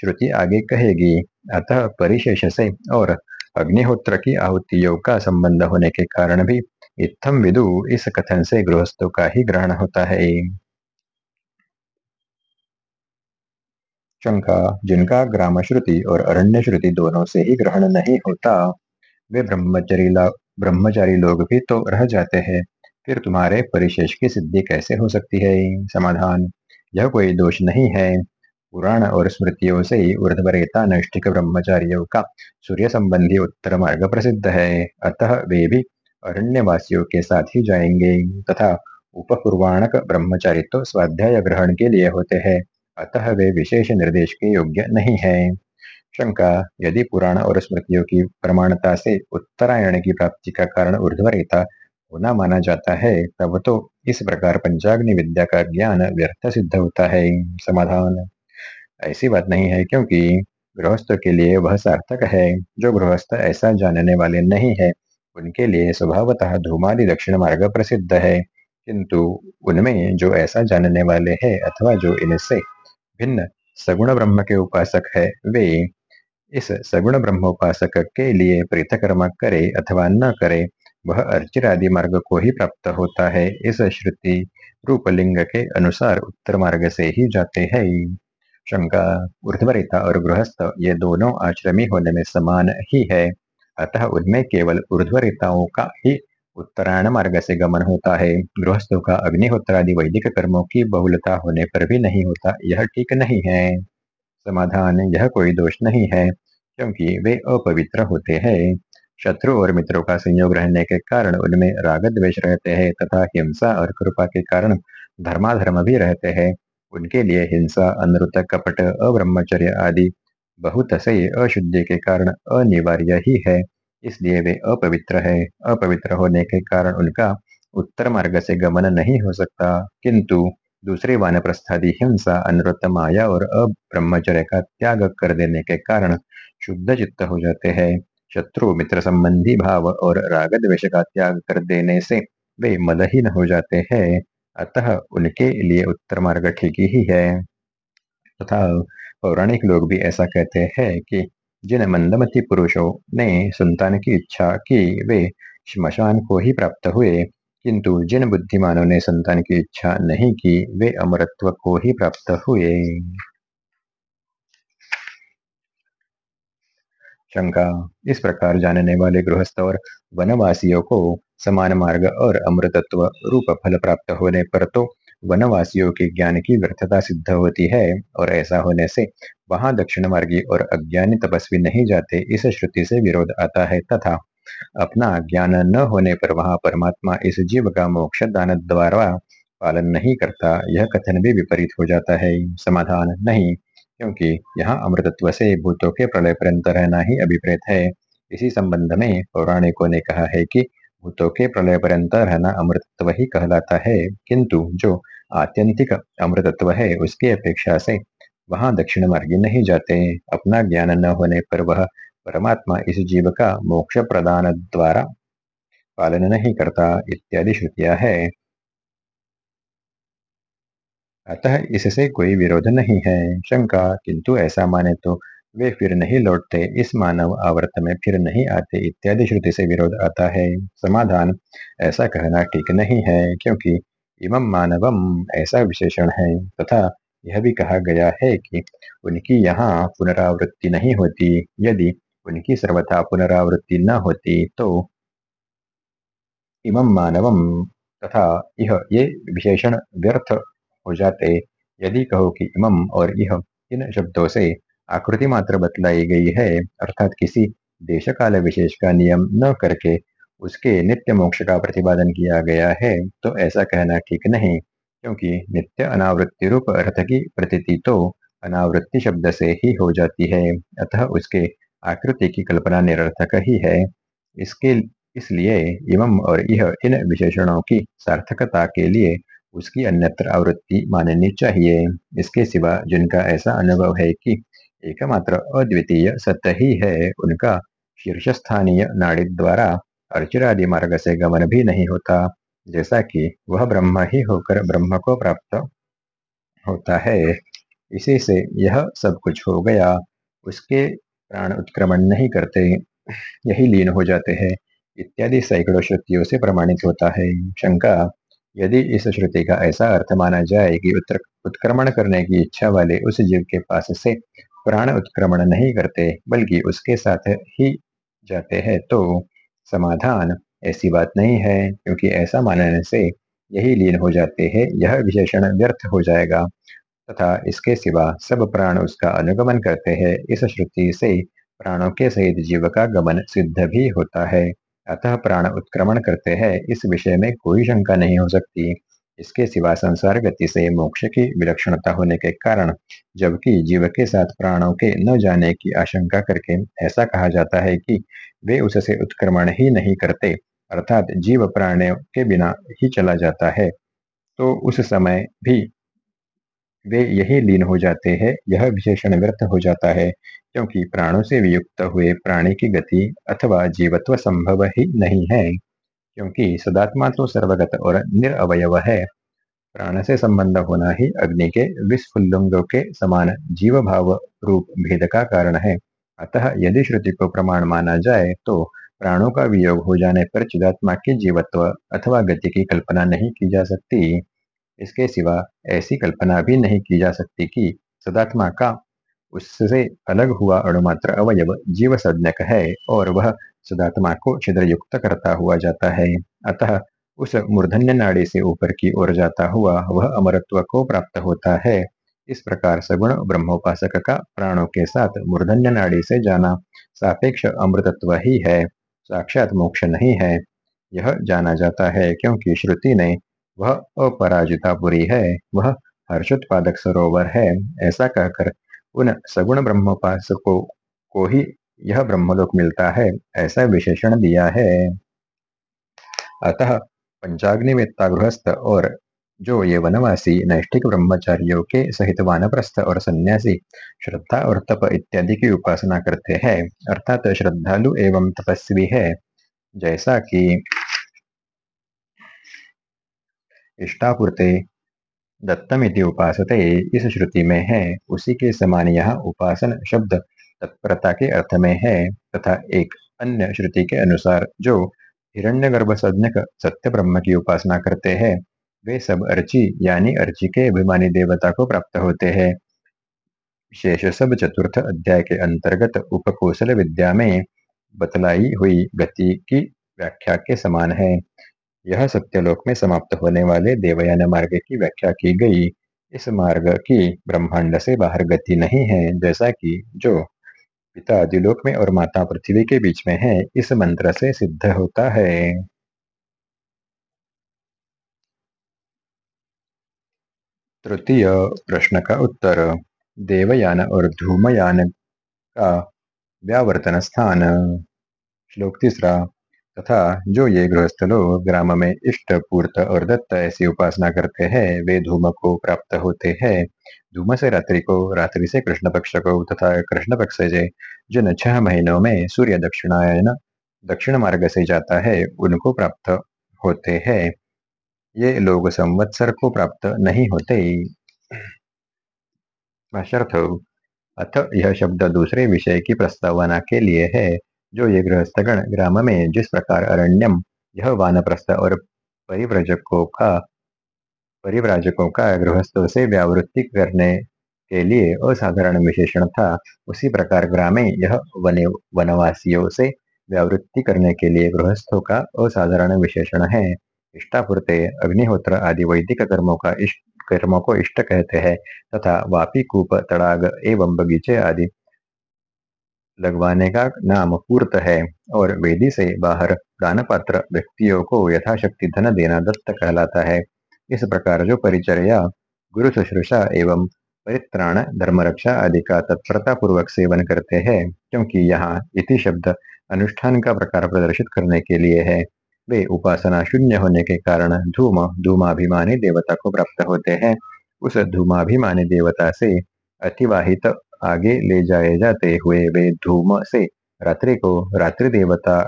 श्रुति आगे कहेगी, अतः परिशेष से और अग्निहोत्र की आहुतियों का संबंध होने के कारण भी इत्थम विदु इस कथन से गृहस्थों का ही ग्रहण होता है। शंका जिनका ग्राम श्रुति और अरण्य श्रुति दोनों से ही ग्रहण नहीं होता, वे ब्रह्मचरी ब्रह्मचारी लोग भी तो रह जाते हैं। फिर तुम्हारे परिशेष की सिद्धि कैसे हो सकती है? समाधान? यह कोई दोष नहीं है। पुराण और स्मृतियों से ही ऊर्धवरेता नैष्ठिक ब्रह्मचारियों का सूर्य संबंधी उत्तर मार्ग प्रसिद्ध है। अतः वे भी अरण्यवासियों के साथ ही जाएँगे। तथा उपपूर्वाणक ब्रह्मचारी तो स्वाध्याय ग्रहण के लिए होते हैं। अतः वे विशेष निर्देश के योग्य नहीं है। शंका, यदि पुराण और स्मृतियों की प्रमाणता से उत्तरायण की प्राप्ति का कारण ऊर्ध्वरेता होना माना जाता है, तब तो इस प्रकार पंचाग्नि विद्या का ज्ञान व्यर्थ सिद्ध होता है। समाधान। ऐसी बात नहीं है क्योंकि गृहस्थ के लिए वह सार्थक है। जो गृहस्थ ऐसा जानने वाले नहीं है, उनके लिए स्वभावतः धूमादि दक्षिण मार्ग प्रसिद्ध है। किंतु उनमें जो ऐसा जानने वाले हैं अथवा जो इनसे भिन्न सगुण ब्रह्म के उपासक है, वे इस सगुण ब्रह्मोपासक के लिए प्रीतकर्म करे अथवा न करे, वह अर्चिरादि मार्ग को ही प्राप्त होता है। इस श्रुति रूपलिंग के अनुसार उत्तर मार्ग से ही जाते हैं। शंका, ऊर्धवरिता और गृहस्थ ये दोनों आश्रमी होने में समान ही है, अतः उनमें केवल ऊर्ध्वरिताओं का ही उत्तरायण मार्ग से गमन होता है। गृहस्थों का अग्निहोत्र आदि वैदिक कर्मों की बहुलता होने पर भी नहीं होता, यह ठीक नहीं है। समाधान, यह कोई दोष नहीं है, क्योंकि वे अपवित्र होते हैं। शत्रु और मित्रों का संयोग रहने के कारण उनमें राग द्वेष रहते हैं तथा हिंसा और कृपा के कारण धर्माधर्म भी रहते हैं। उनके लिए हिंसा, अनृत, कपट, अब्रह्मचर्य आदि बहुत से अशुद्धि के कारण अनिवार्य ही है। इसलिए वे अपवित्र है। अपवित्र होने के कारण उनका उत्तर मार्ग से गमन नहीं हो सकता। किंतु दूसरे वानप्रस्थादि हिंसा अनुरत माया और अब्रह्मचर्य का त्याग कर देने के कारण शुद्ध चित्त हो जाते हैं। शत्रु, मित्र संबंधी भाव और राग द्वेष का त्याग कर देने से वे मदहीन हो जाते हैं। अतः उनके लिए उत्तर मार्ग ठीक ही है। तथा तो पौराणिक लोग भी ऐसा कहते हैं कि जिन मंदमती पुरुषों ने संतान की इच्छा की, वे श्मशान को ही प्राप्त हुए। किंतु जिन बुद्धिमानों ने संतान की इच्छा नहीं की, वे अमरत्व को ही प्राप्त हुए। शंका, इस प्रकार जानने वाले गृहस्थ और वनवासियों को समान मार्ग और अमृतत्व रूप फल प्राप्त होने पर तो वनवासियों के ज्ञान की व्यर्थता सिद्ध होती है और ऐसा होने से वहाँ दक्षिण मार्गी और अज्ञानी तपस्वी नहीं जाते, इस श्रुति से विरोध आता है तथा अपना ज्ञान न होने पर वहाँ परमात्मा इस जीव का मोक्ष दान द्वारा पालन नहीं करता, यह कथन भी विपरीत हो जाता है। समाधान नहीं, क्योंकि यहाँ अमृतत्व से भूतों के प्रलय पर्यंत रहना ही अभिप्रेत है। इसी संबंध में पौराणिकों ने कहा है कि भूतों के प्रलय पर्यंत रहना अमृतत्व ही कहलाता है, किंतु जो आत्यंतिक अमृतत्व है, उसकी अपेक्षा से वहाँ दक्षिण मार्गी नहीं जाते अपना ज्ञान न होने पर वह परमात्मा इस जीव का मोक्ष प्रदान द्वारा पालन नहीं करता, इत्यादि श्रुतियाँ है। अतः इससे कोई विरोध नहीं है। शंका, किंतु ऐसा माने तो वे फिर नहीं लौटते, इस मानव आवर्त में फिर नहीं आते, इत्यादि श्रुति से विरोध आता है। समाधान, ऐसा कहना ठीक नहीं है, क्योंकि इमं मानवम ऐसा विशेषण है। तथा यह भी कहा गया है कि उनकी यहाँ पुनरावृत्ति नहीं होती। यदि उनकी सर्वथा पुनरावृत्ति न होती तो इमं मानवम तथा यह ये विशेषण व्यर्थ हो जाते। यदि कहो कि इमम और यह इन शब्दों से आकृति मात्र बतलाई गई है, अर्थात किसी देश काल विशेष का नियम न करके उसके नित्य मोक्ष का प्रतिपादन किया गया है तो ऐसा कहना ठीक नहीं, क्योंकि नित्य अनावृत्ति रूप अर्थ की प्रतीति तो अनावृत्ति शब्द से ही हो जाती है, अतः उसके आकृति की कल्पना निरर्थक ही है। इसके, इसलिए इमम और यह इन विशेषणों की सार्थकता के लिए उसकी अन्यत्र आवृत्ति माननी चाहिए। इसके सिवा जिनका ऐसा अनुभव है कि एकमात्र अद्वितीय सत्य ही है, उनका शीर्ष स्थानीय नाड़ी द्वारा अर्चरादि मार्ग से गमन भी नहीं होता, जैसा कि वह ब्रह्म ही होकर ब्रह्म को प्राप्त होता है। इसी से यह सब कुछ हो गया। उसके प्राण उत्क्रमण नहीं करते, यही लीन हो जाते हैं। इत्यादि सैकड़ों श्रुतियों से प्रमाणित होता है। शंका, यदि इस श्रुति का ऐसा अर्थ माना जाए कि उत्क्रमण करने की इच्छा वाले उस जीव के पास से प्राण उत्क्रमण नहीं करते, बल्कि उसके साथ ही जाते हैं तो समाधान। ऐसी बात नहीं है, क्योंकि ऐसा मानने से यही लीन हो जाते हैं, यह विशेषण व्यर्थ हो जाएगा। तथा इसके सिवा सब प्राण उसका अनुगमन करते हैं, इस श्रुति से प्राणों के सहित जीव का गमन सिद्ध भी होता है। अतः प्राण उत्क्रमण करते हैं, इस विषय में कोई शंका नहीं हो सकती। इसके सिवा संसार गति से मोक्ष की विलक्षणता होने के कारण, जबकि जीव के साथ प्राणों के न जाने की आशंका करके ऐसा कहा जाता है कि वे उससे उत्क्रमण ही नहीं करते, अर्थात जीव प्राणों के बिना ही चला जाता है। तो उस समय भी वे यही लीन हो जाते हैं, यह विशेषण व्यर्थ हो जाता है, क्योंकि प्राणों से वियुक्त हुए प्राणी की गति अथवा जीवत्व संभव ही नहीं है। क्योंकि सदात्मा तो सर्वगत और निरअवयव है। प्राण से संबंध होना ही अग्नि के विस्फुल्लुंगों के समान जीव भाव रूप भेद का कारण है। अतः यदि श्रुति को प्रमाण माना जाए तो प्राणों का वियोग हो जाने पर चिदात्मा के जीवत्व अथवा गति की कल्पना नहीं की जा सकती। इसके सिवा ऐसी कल्पना भी नहीं की जा सकती कि सदात्मा का उससे अलग हुआ अणुमात्र अवयव जीव संज्ञक है और वह सदात्मा को छिद्रयुक्त करता हुआ जाता है। अतः उस मूर्धन्य नाड़ी से ऊपर की ओर जाता हुआ वह अमरत्व को प्राप्त होता है। इस प्रकार सगुण ब्रह्मोपासक का प्राणों के साथ मूर्धन्य नाड़ी से जाना सापेक्ष अमृतत्व ही है, साक्षात मोक्ष नहीं है। यह जाना जाता है क्योंकि श्रुति ने वह अपराजिता पुरी है, वह हर्षोत्पादक सरोवर है, ऐसा कहकर उन सगुण ब्रह्मोपासकों को ही यह ब्रह्मलोक मिलता है, ऐसा विशेषण दिया है। अतः पंचाग्निवेत्ता गृहस्थ और जो ये वनवासी नैष्ठिक ब्रह्मचारियों के सहित वानप्रस्थ और सन्यासी, श्रद्धा और तप इत्यादि की उपासना करते हैं, अर्थात श्रद्धालु एवं तपस्वी है। जैसा कि इष्टापूर्ते दत्तमिति उपासते इस श्रुति में है उसी के समान यह उपासन शब्द तत्परता के अर्थ में है तथा एक अन्य श्रुति के अनुसार जो हिरण्यगर्भ सज्ञक सत्य ब्रह्म की उपासना करते हैं, वे सब अर्ची यानी अर्ची के अभिमानी देवता को प्राप्त होते हैं। शेष सब चतुर्थ अध्याय के अंतर्गत उपकोशल विद्या में बतलाई हुई गति की व्याख्या के समान है। यह सत्यलोक में समाप्त होने वाले देवयान मार्ग की व्याख्या की गई। इस मार्ग की ब्रह्मांड से बाहर गति नहीं है, जैसा कि जो पिता दिलोक में और माता पृथ्वी के बीच में है, इस मंत्र से सिद्ध होता है। तृतीय प्रश्न का उत्तर, देवयान और धूमयान का व्यावर्तन स्थान। श्लोक तीसरा तथा जो ये गृहस्थ लोग ग्राम में इष्ट, पूर्त और दत्त ऐसी उपासना करते हैं, वे धूम को प्राप्त होते हैं। धूम से रात्रि को, रात्रि से कृष्ण पक्ष को तथा कृष्ण पक्ष से जिन छह महीनों में सूर्य दक्षिणायन, दक्षिण मार्ग से जाता है, उनको प्राप्त होते हैं। ये लोग संवत्सर को प्राप्त नहीं होते। अथ यह शब्द दूसरे विषय की प्रस्तावना के लिए है। जो ये गृहस्थगण ग्राम में जिस प्रकार अरण्यम, यह वानप्रस्थ और परिव्रजकों का, परिव्राजकों का गृहस्थों से व्यावृत्ति करने के लिए असाधारण विशेषण था। उसी प्रकार ग्रामे यह वने, वनवासियों से व्यावृत्ति करने के लिए गृहस्थों का असाधारण विशेषण है। इष्टापूर्ते, अग्निहोत्र आदि वैदिक कर्मों का इष्ट, कर्मों को इष्ट कहते हैं, तथा वापी कूप, तड़ाग एवं बगीचे आदि लगवाने का नाम पूर्त है और वेदी से बाहर दान पात्र व्यक्तियों को यथाशक्ति धन देना दत्त कहलाता है। इस प्रकार जो परिचर्या, गुरु शुश्रूषा एवं परित्राण, धर्म रक्षा आदि का तत्परता पूर्वक सेवन करते हैं, क्योंकि यहाँ इति शब्द अनुष्ठान का प्रकार प्रदर्शित करने के लिए है। वे उपासना शून्य होने के कारण धूम, धूमाभिमानी देवता को प्राप्त होते हैं। उस धूमाभिमानी देवता से अतिवाहित आगे ले जाए जाते हुए वे धूम से रात्रि को, रात्रि देवता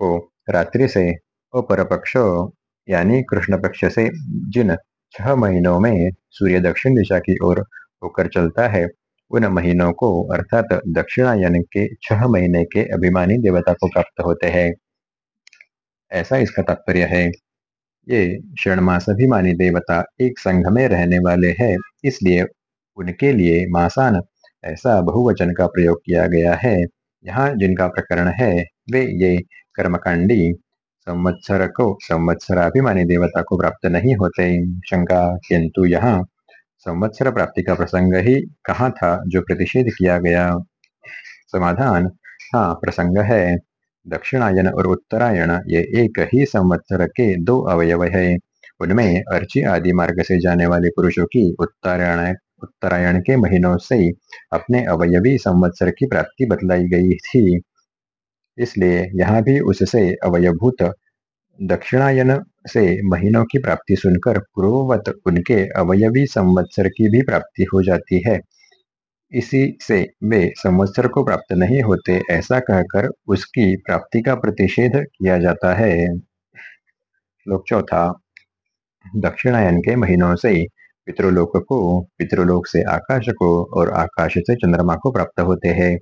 को रात्रि से अपर पक्ष, यानी कृष्ण पक्ष से जिन छह महीनों में सूर्य दक्षिण दिशा की ओर होकर चलता है, उन महीनों को अर्थात दक्षिणायन के छह महीने के अभिमानी देवता को प्राप्त होते हैं। ऐसा इसका तात्पर्य है। ये षणमासाभिमानी देवता एक संघ में रहने वाले हैं, इसलिए उनके लिए मासान ऐसा बहुवचन का प्रयोग किया गया है। यहाँ जिनका प्रकरण है, वे ये कर्मकांडी, संवत्सर को संवत्सराभिमानी देवता को प्राप्त नहीं होते। शंका, किंतु यहाँ संवत्सर प्राप्ति का प्रसंग ही कहा था जो प्रतिषेध किया गया? समाधान हाँ प्रसंग है। दक्षिणायन और उत्तरायण, ये एक ही संवत्सर के दो अवयव है। उनमें अर्ची आदि मार्ग से जाने वाले पुरुषों की उत्तरायण उत्तरायण के महीनों से अपने अवयवी संवत्सर की प्राप्ति बतलाई गई थी। इसलिए यहाँ भी उससे अवयभूत दक्षिणायन से महीनों की प्राप्ति सुनकर पूर्ववत उनके अवयवी संवत्सर की भी प्राप्ति हो जाती है। इसी से वे संवत्सर को प्राप्त नहीं होते ऐसा कहकर उसकी प्राप्ति का प्रतिषेध किया जाता है। चौथा, दक्षिणायन के महीनों से पितृलोक को पितृलोक से आकाश को और आकाश से चंद्रमा को प्राप्त होते हैं।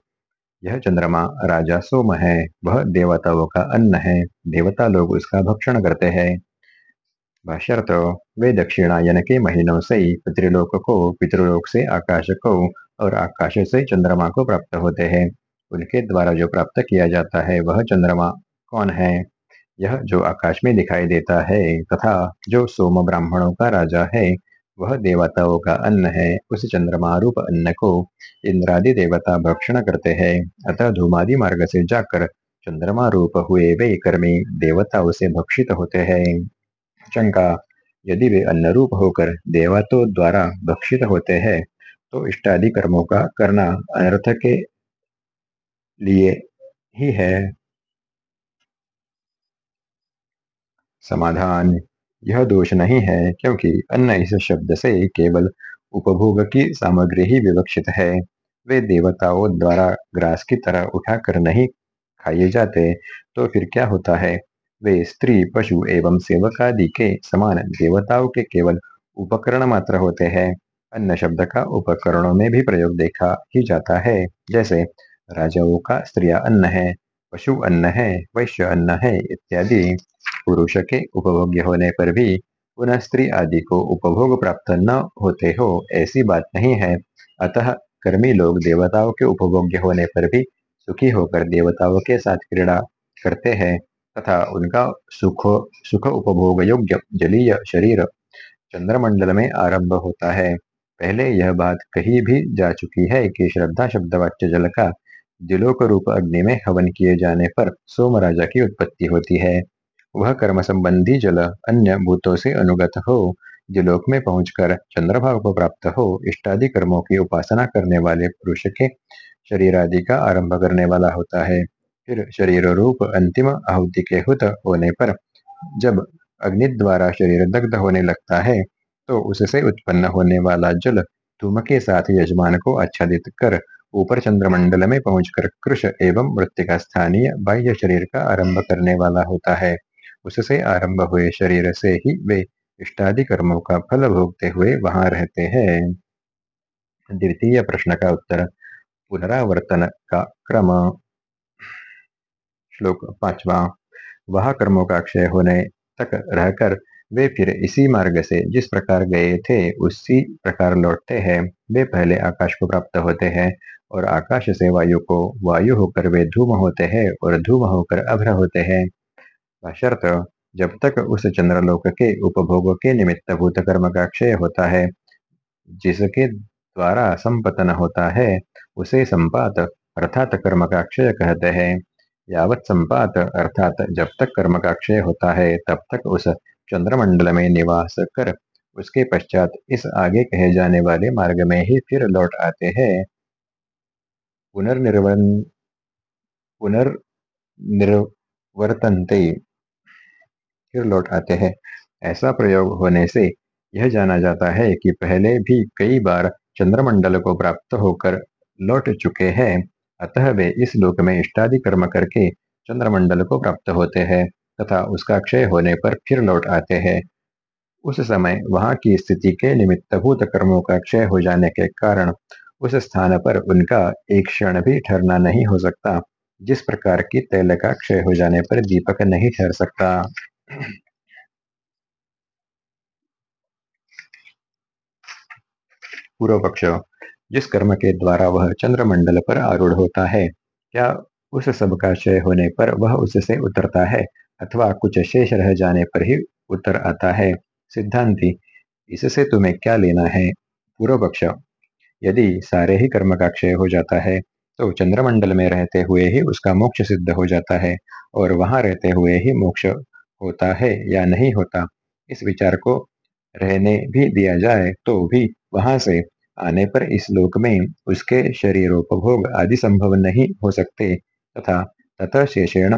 यह चंद्रमा राजा सोम है, वह देवताओं का अन्न है, देवता लोग उसका भक्षण करते हैं। भाष्यर्थ, वे दक्षिणायन के महीनों से पितृलोक को पितृलोक से आकाश को और आकाश से चंद्रमा को प्राप्त होते हैं। उनके द्वारा जो प्राप्त किया जाता है, वह चंद्रमा कौन है? यह जो आकाश में दिखाई देता है तथा जो सोम ब्राह्मणों का राजा है वह देवताओं का अन्न है। उस चंद्रमा रूप अन्न को इंद्रादि देवता भक्षण करते हैं। अतः धूमादि मार्ग से जाकर चंद्रमा रूप हुए वे कर्मी देवताओं से भक्षित होते हैं। शंका, यदि वे अन्न रूप होकर देवताओं द्वारा भक्षित होते हैं तो इष्टादि कर्मों का करना अनर्थ के लिए ही है। समाधान यह दोष नहीं है क्योंकि अन्न इस शब्द से केवल उपभोग की सामग्री ही विवक्षित है। वे देवताओं द्वारा ग्रास की तरह उठाकर नहीं खाए जाते तो फिर क्या होता है? वे स्त्री, पशु एवं सेवकादि के समान देवताओं के केवल उपकरण मात्र होते हैं। अन्न शब्द का उपकरणों में भी प्रयोग देखा ही जाता है, जैसे राजाओं का स्त्रिया अन्न है, पशु अन्न है, वैश्य अन्न है, इत्यादि। पुरुष के उपभोग्य होने पर भी पुनः स्त्री आदि को उपभोग प्राप्त न होते हो, ऐसी बात नहीं है। अतः कर्मी लोग देवताओं के उपभोग्य होने पर भी सुखी होकर देवताओं के साथ क्रीड़ा करते हैं तथा उनका सुख सुख उपभोग योग्य जलीय शरीर चंद्रमंडल में आरंभ होता है। पहले यह बात कही भी जा चुकी है कि श्रद्धा शब्दवाच्य जल का दिलोक रूप अग्नि में हवन किए जाने पर सोम राजा की उत्पत्ति होती है। वह कर्म संबंधी जल अन्य भूतों से अनुगत हो दिलोक में पहुंचकर चंद्रभाव को प्राप्त हो, इष्टादि कर्मों की उपासना करने वाले पुरुष के शरीर आदि का आरंभ करने वाला होता है। फिर शरीर रूप अंतिम आहुति के हुत होने पर, जब अग्नि द्वारा शरीर दग्ध होने लगता है तो उससे उत्पन्न होने वाला जल धूम के साथ यजमान को आच्छादित कर, ऊपर चंद्रमंडल में पहुंचकर कृष एवं मृत्यु का स्थानीय बाह्य शरीर का आरंभ करने वाला होता है। उससे आरंभ हुए शरीर से ही वे इष्टादि कर्मों का फल भोगते हुए वहाँ रहते हैं। द्वितीय प्रश्न का उत्तर, पुनरावर्तन का क्रम। श्लोक पांचवा, वह कर्मों का क्षय होने तक रहकर वे फिर इसी मार्ग से जिस प्रकार गए थे, उसी प्रकार लौटते हैं। वे पहले आकाश को प्राप्त होते हैं और आकाश से वायु को वायु होकर वे धूम होते हैं और धूम होकर अभ्र होते हैं। शर्त, जब तक उस चंद्रलोक के उपभोग के निमित्त भूत कर्म का क्षय होता है, जिसके द्वारा संपतन होता है, उसे संपात अर्थात कर्म का क्षय कहते हैं। यावत संपात अर्थात जब तक कर्म का क्षय होता है, तब तक उस चंद्रमंडल में निवास कर, उसके पश्चात इस आगे कहे जाने वाले मार्ग में ही फिर लौट आते हैं। पुनर्निर्वन पुनर्निर्वर्तनते फिर लौट आते हैं। ऐसा प्रयोग होने से यह जाना जाता है कि पहले भी कई बार चंद्रमंडल को प्राप्त होकर लौट चुके हैं, अतः वे इस लोक में इष्टादि कर्म करके चंद्रमंडल को प्राप्त होते हैं तथा उसका क्षय होने पर फिर लौट आते हैं। उस समय वहाँ की स्थिति के निमित्त भूत कर्मों का क्षय हो जाने के कारण उस स्थान पर उनका एक क्षण भी ठहरना नहीं हो सकता, जिस प्रकार की तैल का क्षय हो जाने पर दीपक नहीं ठहर सकता। पूर्व पक्ष जिस कर्म के द्वारा वह चंद्रमंडल पर आरूढ़ होता है, क्या उस सब का क्षय होने पर वह उससे उतरता है, अथवा कुछ शेष रह जाने पर ही उतर आता है? सिद्धांति, इससे तुम्हें क्या लेना है? पूर्व पक्ष यदि सारे ही कर्म का क्षय हो जाता है तो चंद्रमंडल में रहते हुए ही उसका मोक्ष सिद्ध हो जाता है, और वहाँ रहते हुए ही मोक्ष होता है या नहीं होता, इस विचार को रहने भी दिया जाए तो भी वहाँ से आने पर इस लोक में उसके शरीरोपभोग आदि संभव नहीं हो सकते तथा तथा शेषेण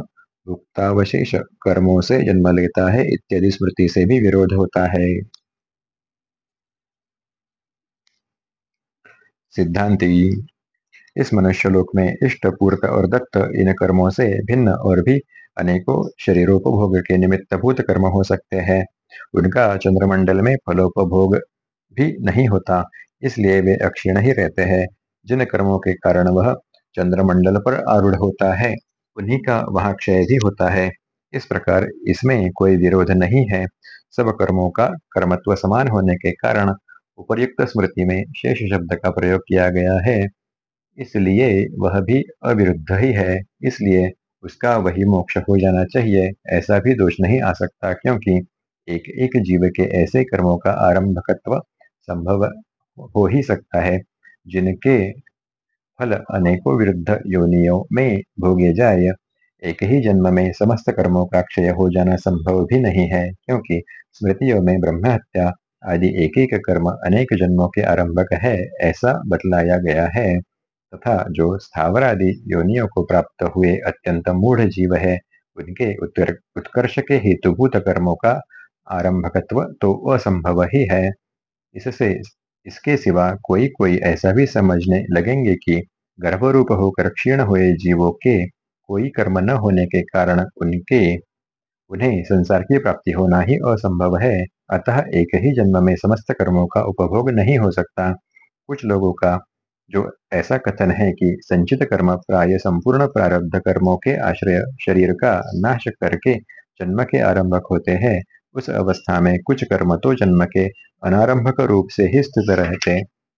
भुक्तावशेष कर्मों से जन्म लेता है इत्यादि स्मृति से भी विरोध होता है। सिद्धांति। इस मनुष्य लोक में इष्ट पूर्त और दत्त इन कर्मों से भिन्न और भी अनेकों शरीरोपभोग के निमित्त भूत कर्म हो सकते हैं। उनका चंद्रमंडल में फलोपभोग भी नहीं होता, इसलिए वे अक्षीण ही रहते हैं। जिन कर्मों के कारण वह चंद्रमंडल पर आरूढ़ होता है, उन्हीं का वहाँ क्षय भी होता है। इस प्रकार इसमें कोई विरोध नहीं है। सब कर्मों का कर्मत्व समान होने के कारण उपर्युक्त स्मृति में शेष शब्द का प्रयोग किया गया है। इसलिए वह भी अविरुद्ध ही है। इसलिए उसका वही मोक्ष हो जाना चाहिए। ऐसा भी दोष नहीं आ सकता, क्योंकि एक एक जीव के ऐसे कर्मों का आरंभकत्व संभव हो ही सकता है, जिनके फल अनेकों विरुद्ध योनियों में भोगे जाए। एक ही जन्म में समस्त कर्मों का क्षय हो जाना संभव भी नहीं है, क्योंकि स्मृतियों में ब्रह्म हत्या आदि एक एक कर्म अनेक जन्मों के आरंभक है, ऐसा बतलाया गया है। तथा जो स्थावर आदि योनियों को प्राप्त हुए अत्यंत मूढ़ जीव है, उनके उत्कर्ष के हेतुभूत कर्मों का आरंभकत्व तो असंभव ही है। इससे, इसके सिवा कोई कोई ऐसा भी समझने लगेंगे कि गर्भरूप होकर क्षीण हुए जीवों के कोई कर्म न होने के कारण उनके, उन्हें संसार की प्राप्ति होना ही असंभव है। अतः एक ही जन्म में समस्त कर्मों का उपभोग नहीं हो सकता। कुछ लोगों का जो ऐसा कथन है कि संचित कर्म प्राय संपूर्ण प्रारब्ध कर्मों के आश्रय शरीर का नाश करके जन्म के आरंभक होते हैं, उस अवस्था में कुछ कर्म तो जन्म के अनारंभक रूप से ही स्थित रहते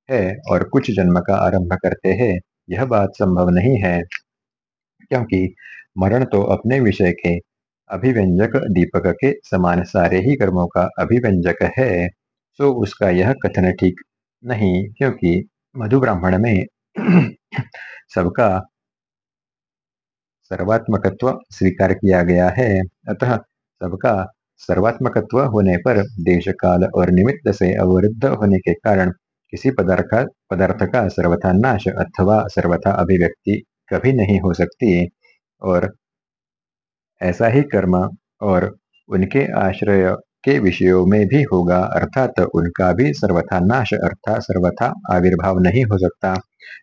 हैं और कुछ जन्म का आरंभ करते हैं, यह बात संभव नहीं है। क्योंकि मरण तो अपने विषय के अभिव्यंजक दीपक के समान सारे ही कर्मों का अभिव्यंजक है सो उसका यह कथन ठीक नहीं, क्योंकि मधु ब्राह्मण में [CLEARS THROAT] सबका सर्वात्मकत्व स्वीकार किया गया है। अतः सबका सर्वात्मकत्व होने पर देश काल और निमित्त से अवरुद्ध होने के कारण किसी पदार्थ पदार्थ का सर्वथा नाश अथवा सर्वथा अभिव्यक्ति कभी नहीं हो सकती और ऐसा ही कर्म और उनके आश्रय के विषयों में भी होगा। अर्थात उनका भी सर्वथा नाश, अर्थात सर्वथा आविर्भाव नहीं हो सकता।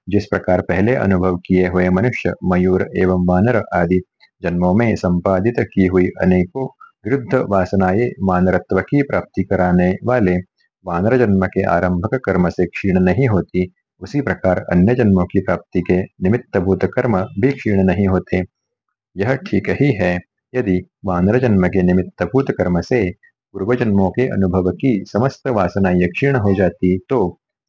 जिस प्रकार पहले अनुभव किए हुए मनुष्य, मयूर एवं वानर आदि जन्मों में संपादित की हुई अनेकों विरुद्ध वासनाएँ मानरत्व की प्राप्ति कराने वाले वानर जन्म के आरंभक कर्म से क्षीण नहीं होती, उसी प्रकार अन्य जन्मों की प्राप्ति के निमित्त भूत कर्म भी क्षीण नहीं होते। यह ठीक ही है। यदि वानर जन्म के निमित्त भूत कर्म से पूर्व जन्मों के अनुभव की समस्त वासना क्षीण हो जाती तो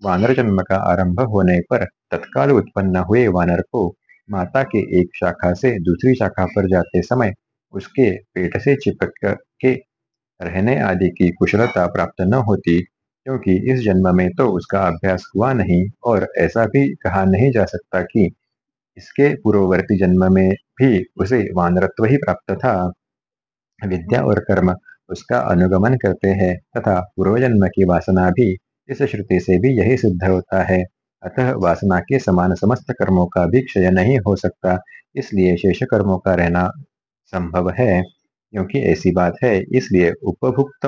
वानर जन्म का आरंभ होने पर तत्काल उत्पन्न हुए वानर को माता के एक शाखा से दूसरी शाखा पर जाते समय उसके पेट से चिपक के रहने आदि की कुशलता प्राप्त न होती, क्योंकि इस जन्म में तो उसका अभ्यास हुआ नहीं और ऐसा भी कहा नहीं जा सकता कि इसके पूर्ववर्ती जन्म में भी उसे वानरत्व ही प्राप्त था। विद्या और कर्म उसका अनुगमन करते हैं तथा पूर्वजन्म की वासना भी इस श्रुति से भी यही सिद्ध होता है। अतः वासना के समान समस्त कर्मों का भी क्षय नहीं हो सकता, इसलिए शेष कर्मों का रहना संभव है, क्योंकि ऐसी बात है, इसलिए उपभुक्त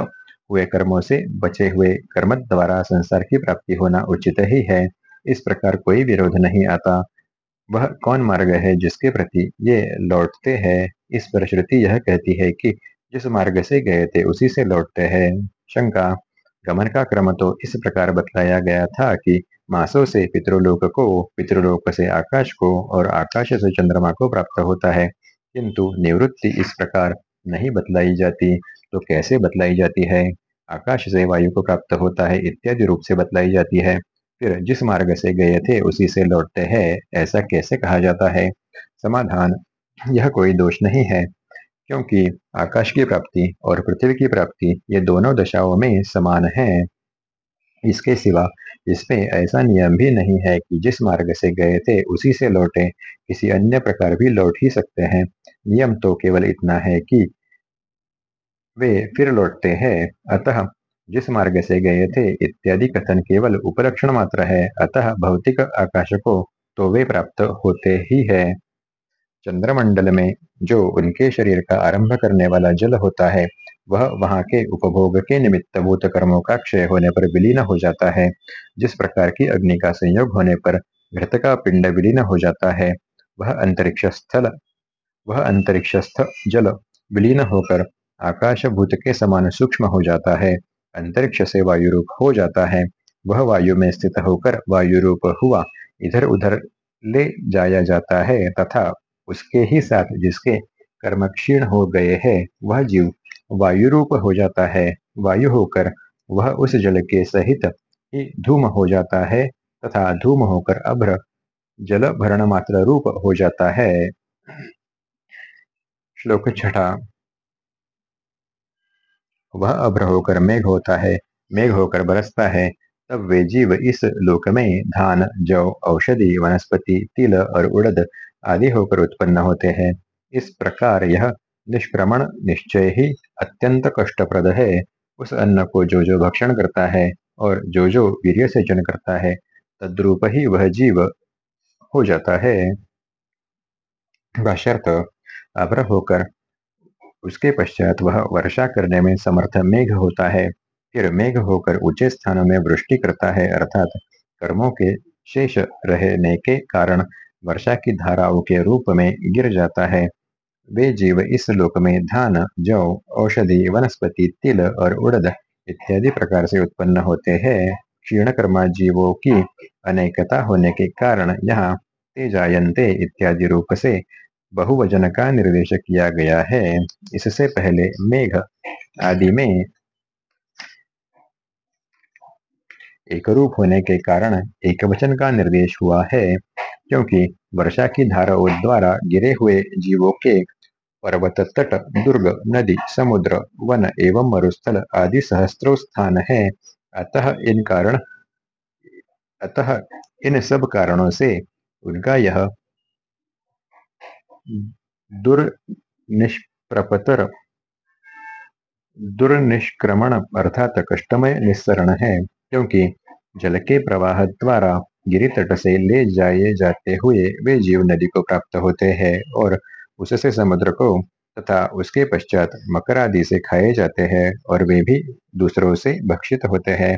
हुए कर्मों से बचे हुए कर्म द्वारा संसार की प्राप्ति होना उचित ही है, इस प्रकार कोई विरोध नहीं आता। वह कौन मार्ग है जिसके प्रति ये लौटते हैं? इस पर श्रुति यह कहती है कि जिस मार्ग से गए थे, उसी से लौटते हैं। शंका, गमन का क्रम तो इस प्रकार बतलाया गया था कि मासों से पितृलोक को, पितृलोक से आकाश को और आकाश से चंद्रमा को प्राप्त होता है। किंतु निवृत्ति इस प्रकार नहीं बतलाई जाती तो कैसे बतलाई जाती है? आकाश से वायु को प्राप्त होता है इत्यादि रूप से बतलाई जाती है। फिर जिस मार्ग से गए थे, उसी से लौटते हैं, ऐसा कैसे कहा जाता है? समाधान, यह कोई दोष नहीं है। क्योंकि आकाश की प्राप्ति और पृथ्वी की प्राप्ति ये दोनों दशाओं में समान है। इसके सिवा इसमें ऐसा नियम भी नहीं है कि जिस मार्ग से गए थे उसी से लौटे, किसी अन्य प्रकार भी लौट ही सकते हैं। नियम तो केवल इतना है कि वे फिर लौटते हैं। अतः जिस मार्ग से गए थे इत्यादि कथन केवल उपलक्षण मात्र है। अतः भौतिक आकाश को तो वे प्राप्त होते ही है। चंद्रमंडल में जो उनके शरीर का आरंभ करने वाला जल होता है, वह वहाँ के उपभोग के निमित्त भूत कर्मों का क्षय होने पर विलीन हो जाता है, जिस प्रकार की अग्नि का संयोग होने पर घृत का पिंड विलीन हो जाता है, वह अंतरिक्ष स्थल, वह अंतरिक्ष अंतरिक्षस्थ जल विलीन होकर आकाश भूत के समान सूक्ष्म हो जाता है, अंतरिक्ष से वायु रूप हो जाता है, वह वायु में स्थित होकर वायु रूप हुआ इधर उधर ले जाया जाता है तथा उसके ही साथ जिसके कर्म क्षीण हो गए हैं, वह जीव वायु रूप हो जाता है। वायु होकर वह उस जल के सहित ही धूम हो जाता है तथा धूम होकर अभ्र जल भरण मात्र रूप हो जाता है। श्लोक छठा। वह अभ्र होकर मेघ होता है, मेघ होकर बरसता है तब वे जीव इस लोक में धान, जौ, औषधि, वनस्पति, तिल और उड़द आदि होकर उत्पन्न होते हैं। इस प्रकार यह निष्क्रमण निश्चय ही अत्यंत कष्टप्रद है। उस अन्न को जो जो भक्षण करता है और जो जो वीर्य सेचन करता है, तद्रूप ही वह जीव हो जाता है। होकर, उसके पश्चात वह वर्षा करने में समर्थ मेघ होता है। फिर मेघ होकर ऊँचे स्थानों में वृष्टि करता है, अर्थात कर्मों के शेष रहने के कारण वर्षा की धाराओं के रूप में गिर जाता है। वे जीव इस लोक में धान, जौ, औषधि, वनस्पति, तिल और उड़द इत्यादि प्रकार से उत्पन्न होते हैं। क्षीण कर्मा जीवों की अनेकता होने के कारण यहाँ तेजायंते इत्यादि रूप से बहुवचन का निर्देश किया गया है। इससे पहले मेघ आदि में एक रूप होने के कारण एक वचन का निर्देश हुआ है, क्योंकि वर्षा की धाराओं द्वारा गिरे हुए जीवों के पर्वत तट, दुर्ग, नदी, समुद्र, वन एवं मरुस्थल आदि सहस्त्रों स्थान है। अतः इन कारण, अतः इन सब कारणों से उनका यह दुर्निष्प्रपतर, दुर्निष्क्रमण अर्थात कष्टमय निस्सरण है। क्योंकि जल के प्रवाह द्वारा गिरी तट से ले जाए जाते हुए वे जीव नदी को प्राप्त होते हैं और उससे समुद्र को तथा उसके पश्चात मकर आदि से खाए जाते हैं और वे भी दूसरों से भक्षित होते हैं।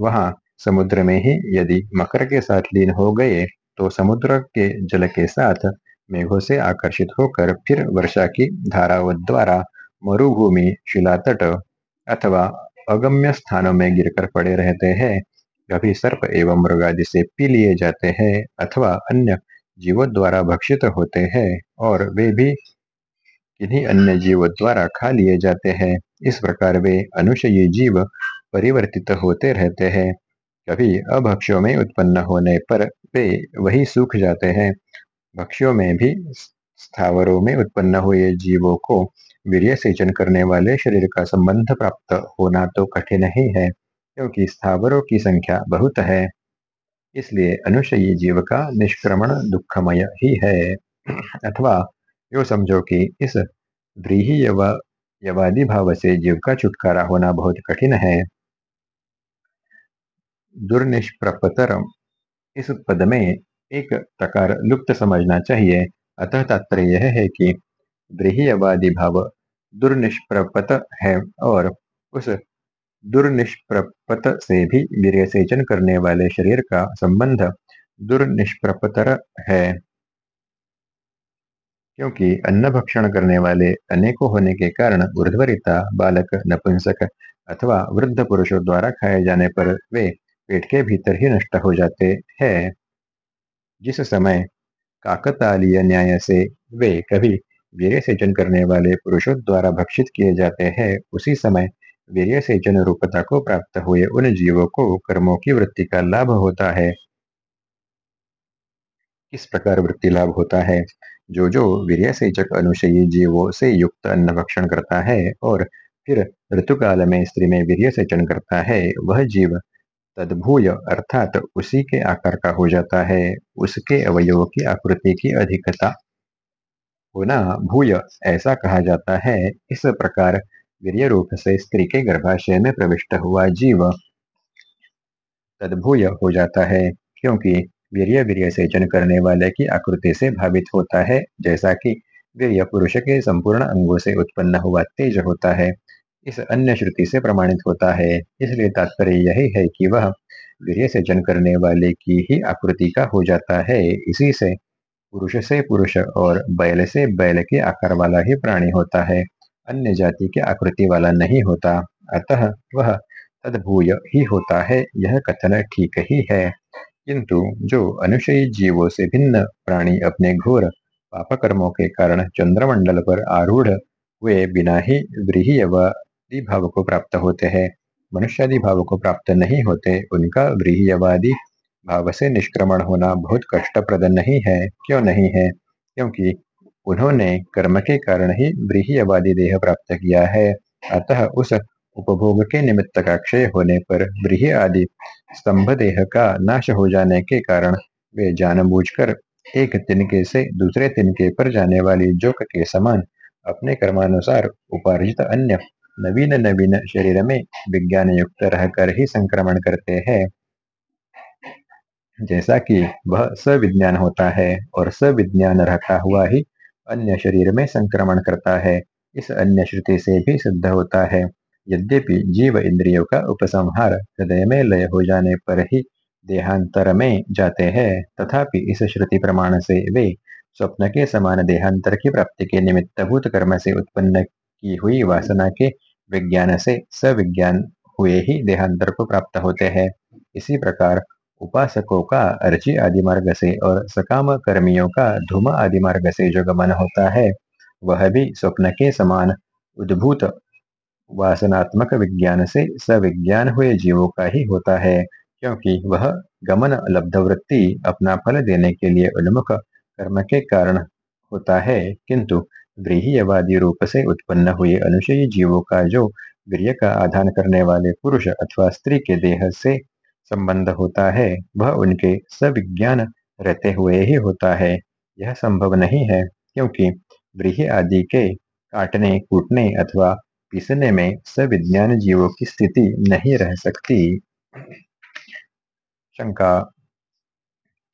वहाँ समुद्र में ही यदि मकर के साथ लीन हो गए तो समुद्र के जल के साथ मेघों से आकर्षित होकर फिर वर्षा की धाराओं द्वारा मरुभूमि, शिलातट अथवा अगम्य स्थानों में गिरकर पड़े रहते हैं। कभी सर्प एवं मृग आदि से पी लिए जाते हैं अथवा अन्य जीवों द्वारा भक्षित होते हैं और वे भी किन्हीं अन्य जीवों द्वारा खा लिए जाते हैं। इस प्रकार वे अनुशयी जीव परिवर्तित होते रहते हैं। कभी अभक्ष्यों में उत्पन्न होने पर वे वही सूख जाते हैं। भक्ष्यों में भी स्थावरों में उत्पन्न हुए जीवों को वीर्य सेचन करने वाले शरीर का संबंध प्राप्त होना तो कठिन ही है, क्योंकि स्थावरों की संख्या बहुत है। इसलिए अनुशयी जीव का निष्क्रमण दुखमय ही है। अथवा यो समझो कि इस व्रीही यवादी भाव से जीव का छुटकारा होना बहुत कठिन है। दुर्निष्प्रपतर इस पद में एक प्रकार लुप्त समझना चाहिए। अतः तात्पर्य यह है कि ब्रीहियवादी भाव दुर्निष्प्रपत है और उस दुर्निष्प्रपत से भी वीर करने वाले शरीर का संबंध दुर्निष्प्रपतर है। क्योंकि अन्न भक्षण करने वाले अनेकों होने के कारण ऊर्धवरिता, बालक, नपुंसक अथवा वृद्ध पुरुषों द्वारा खाए जाने पर वे पेट के भीतर ही नष्ट हो जाते हैं। जिस समय काकतालीय न्याय से वे कभी वीर सेचन करने वाले पुरुषों द्वारा भक्षित किए जाते हैं। उसी समय वीर सेचन रूपता को प्राप्त हुए उन जीवों को कर्मों की वृत्ति का लाभ होता है। किस प्रकार वृत्ति लाभ होता है? जो जो वीर सेचक अनुशयी जीवों से युक्त अन्न भक्षण करता है और फिर ऋतुकाल में स्त्री में वीर सेचन करता है, वह जीव तदभूय अर्थात उसी के आकार का हो जाता है। उसके अवयवों की आकृति की अधिकता होना भूय ऐसा कहा जाता है। इस प्रकार वीर्य रूप से स्त्री के गर्भाशय में प्रविष्ट हुआ जीव तदभूय हो जाता है, क्योंकि वीर्य वीर्य सेचन करने वाले की आकृति से भावित होता है, जैसा कि वीर्य पुरुष के संपूर्ण अंगों से उत्पन्न हुआ तेज होता है। इस अन्य श्रुति से प्रमाणित होता है, इसलिए तात्पर्य यही है कि वह वीर्य सेचन करने वाले की ही आकृति का हो जाता है। इसी से पुरुष से पुरुष और बैल से बैल के आकार वाला ही प्राणी होता है। अन्य जाति के आकृति वाला नहीं होता। अतः वह तदभूय ही होता है। यह कथन ठीक ही है। किंतु जो अनुशयी जीवों से भिन्न प्राणी अपने घोर पाप कर्मों के कारण चंद्रमंडल पर आरूढ़ हुए बिना ही व्रीहयवादी भाव को प्राप्त होते हैं। मनुष्यादि भाव को प्राप्त नहीं होते। उनका व्रीहयवादी भाव से निष्क्रमण होना बहुत कष्टप्रद नहीं है। क्यों नहीं है? क्योंकि उन्होंने कर्म के कारण ही ब्रीहियवादी देह प्राप्त किया है। अतः उस उपभोग के निमित्त का क्षय होने पर ब्रीह आदि स्तंभ देह का नाश हो जाने के कारण वे जानबूझकर एक तिनके से दूसरे तिनके पर जाने वाली जोक के समान अपने कर्मानुसार उपार्जित अन्य नवीन नवीन शरीर में विज्ञान युक्त रहकर ही संक्रमण करते हैं। जैसा कि वह सविज्ञान होता है और सविज्ञान रहता हुआ ही अन्य शरीर में संक्रमण करता है, इस अन्य श्रुति से भी सिद्ध होता है। यद्यपि जीव इंद्रियों का उपसंहार हृदय में लय हो जाने पर ही देहांतर में जाते हैं, तथापि इस श्रुति प्रमाण से वे स्वप्न के समान देहांतर की प्राप्ति के निमित्तभूत कर्म से उत्पन्न की हुई वासना के विज्ञान से सविज्ञान हुए ही देहांतर को प्राप्त होते हैं। इसी प्रकार उपासकों का अर्ची आदि मार्ग से और सकाम कर्मियों का धूम आदि मार्ग से जो गमन होता है, वह भी स्वप्न के समान उद्भूत। वासनात्मक विज्ञान से सविज्ञान हुए जीवों का ही होता है, क्योंकि वह गमन लब्ध वृत्ति अपना फल देने के लिए उन्मुख कर्म के कारण होता है, किंतु गृहवादी रूप से उत्पन्न हुए अनुशयी जीवों का जो गृह का आधान करने वाले पुरुष अथवा स्त्री के देह से संबंध होता है, वह उनके सविज्ञान रहते हुए ही होता है। यह संभव नहीं है, क्योंकि गृह आदि के काटने, कूटने अथवा पीसने में सविज्ञान जीवों की स्थिति नहीं रह सकती। शंका।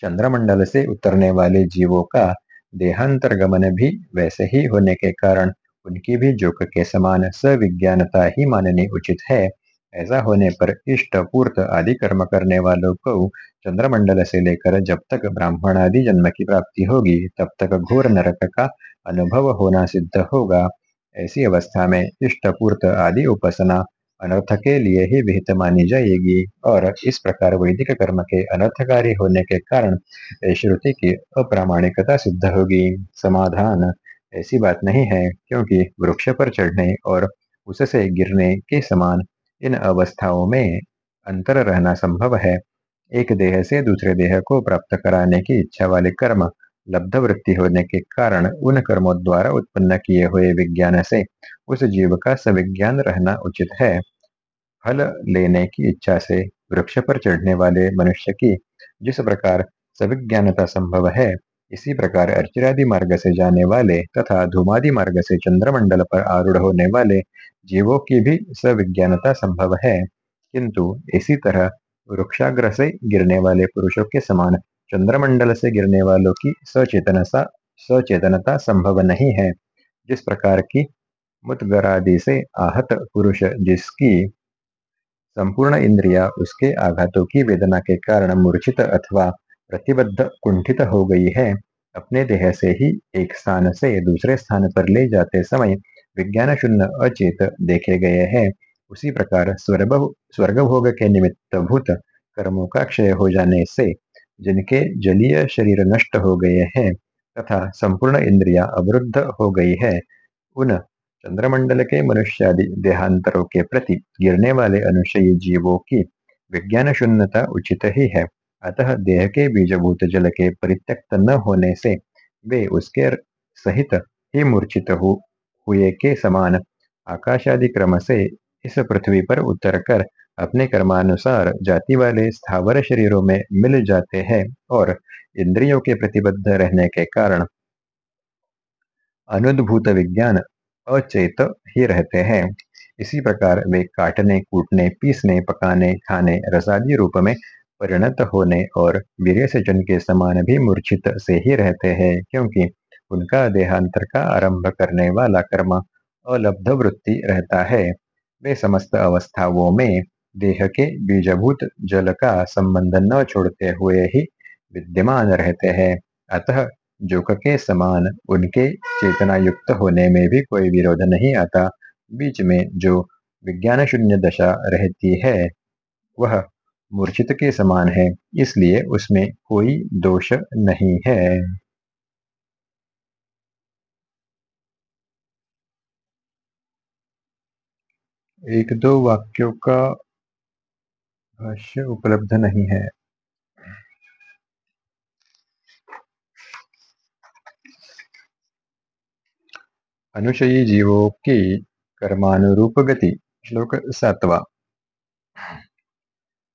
चंद्रमंडल से उतरने वाले जीवों का देहांतर गमन भी वैसे ही होने के कारण उनकी भी जोक के समान सविज्ञानता ही माननी उचित है। ऐसा होने पर इष्ट, पूर्त आदि कर्म करने वालों को चंद्रमंडल से लेकर जब तक ब्राह्मण आदि जन्म की प्राप्ति होगी, तब तक घोर नरक का अनुभव होना सिद्ध होगा। ऐसी अवस्था में इष्ट, पूर्त आदि उपासना अनर्थ के लिए ही विहित मानी जाएगी और इस प्रकार वैदिक कर्म के अनर्थकारी होने के कारण श्रुति की अप्रामाणिकता सिद्ध होगी। समाधान ऐसी बात नहीं है, क्योंकि वृक्ष पर चढ़ने और उससे गिरने के समान इन अवस्थाओं में अंतर रहना संभव है। एक देह से दूसरे देह को प्राप्त कराने की इच्छा वाले कर्म, लब्ध वृत्ति होने के कारण उन कर्मों द्वारा उत्पन्न किए हुए विज्ञान से उस जीव का सविज्ञान रहना उचित है। फल लेने की इच्छा से वृक्ष पर चढ़ने वाले मनुष्य की जिस प्रकार सविज्ञानता संभव है, इसी प्रकार अर्चिरादि मार्ग से जाने वाले तथा धूमादि मार्ग से चंद्रमंडल पर आरूढ़ होने वाले जीवों की भी सविज्ञानता संभव है। किंतु इसी तरह वृक्षाग्र से गिरने वाले पुरुषों के समान चंद्रमंडल से गिरने वालों की सचेतनता सचेतनता संभव नहीं है। जिस प्रकार की मुतगरादि से आहत पुरुष जिसकी संपूर्ण इंद्रिया उसके आघातों की वेदना के कारण मूर्छित अथवा प्रतिबद्ध कुंठित हो गई है, अपने देह से ही एक स्थान से दूसरे स्थान पर ले जाते समय विज्ञान शून्य अचेत देखे गए हैं। उसी प्रकार स्वर्ग स्वर्ग भोग के निमित्त भूत कर्मों का क्षय हो जाने से, जिनके जलीय शरीर नष्ट हो गए हैं तथा संपूर्ण इंद्रिया अवरुद्ध हो गई है, उन चंद्रमंडल के मनुष्यादि देहांतरों के प्रति गिरने वाले अनुशयी जीवों की विज्ञान शून्यता उचित ही है। अतः देह के बीजभूत जल के परित्यक्त न होने से, वे उसके सहित ही मूर्छित हुए के समान। आकाशादि क्रम से इस पृथ्वी पर उतर कर अपने कर्मानुसार जाति वाले स्थावर शरीरों में मिल जाते हैं और इंद्रियों के प्रतिबद्ध रहने के कारण अनुद्भूत विज्ञान अचेत ही रहते हैं। इसी प्रकार वे काटने, कूटने, पीसने, पकाने, खाने, रसादी रूप में परिणत होने और वीर सेचन के समान भी मूर्छित से ही रहते हैं, क्योंकि उनका देहांतर का आरंभ करने वाला कर्म अलब्ध वृत्ति रहता है। वे समस्त अवस्थाओं में देह के बीजभूत जल का संबंध न छोड़ते हुए ही विद्यमान रहते हैं। अतः जोक के समान उनके चेतना युक्त होने में भी कोई विरोध नहीं आता। बीच में जो विज्ञान शून्य दशा रहती है, वह मूर्छित के समान है, इसलिए उसमें कोई दोष नहीं है। एक दो वाक्यों का भाष्य उपलब्ध नहीं है। अनुशयी जीवों की कर्मानुरूप गति, श्लोक सातवा।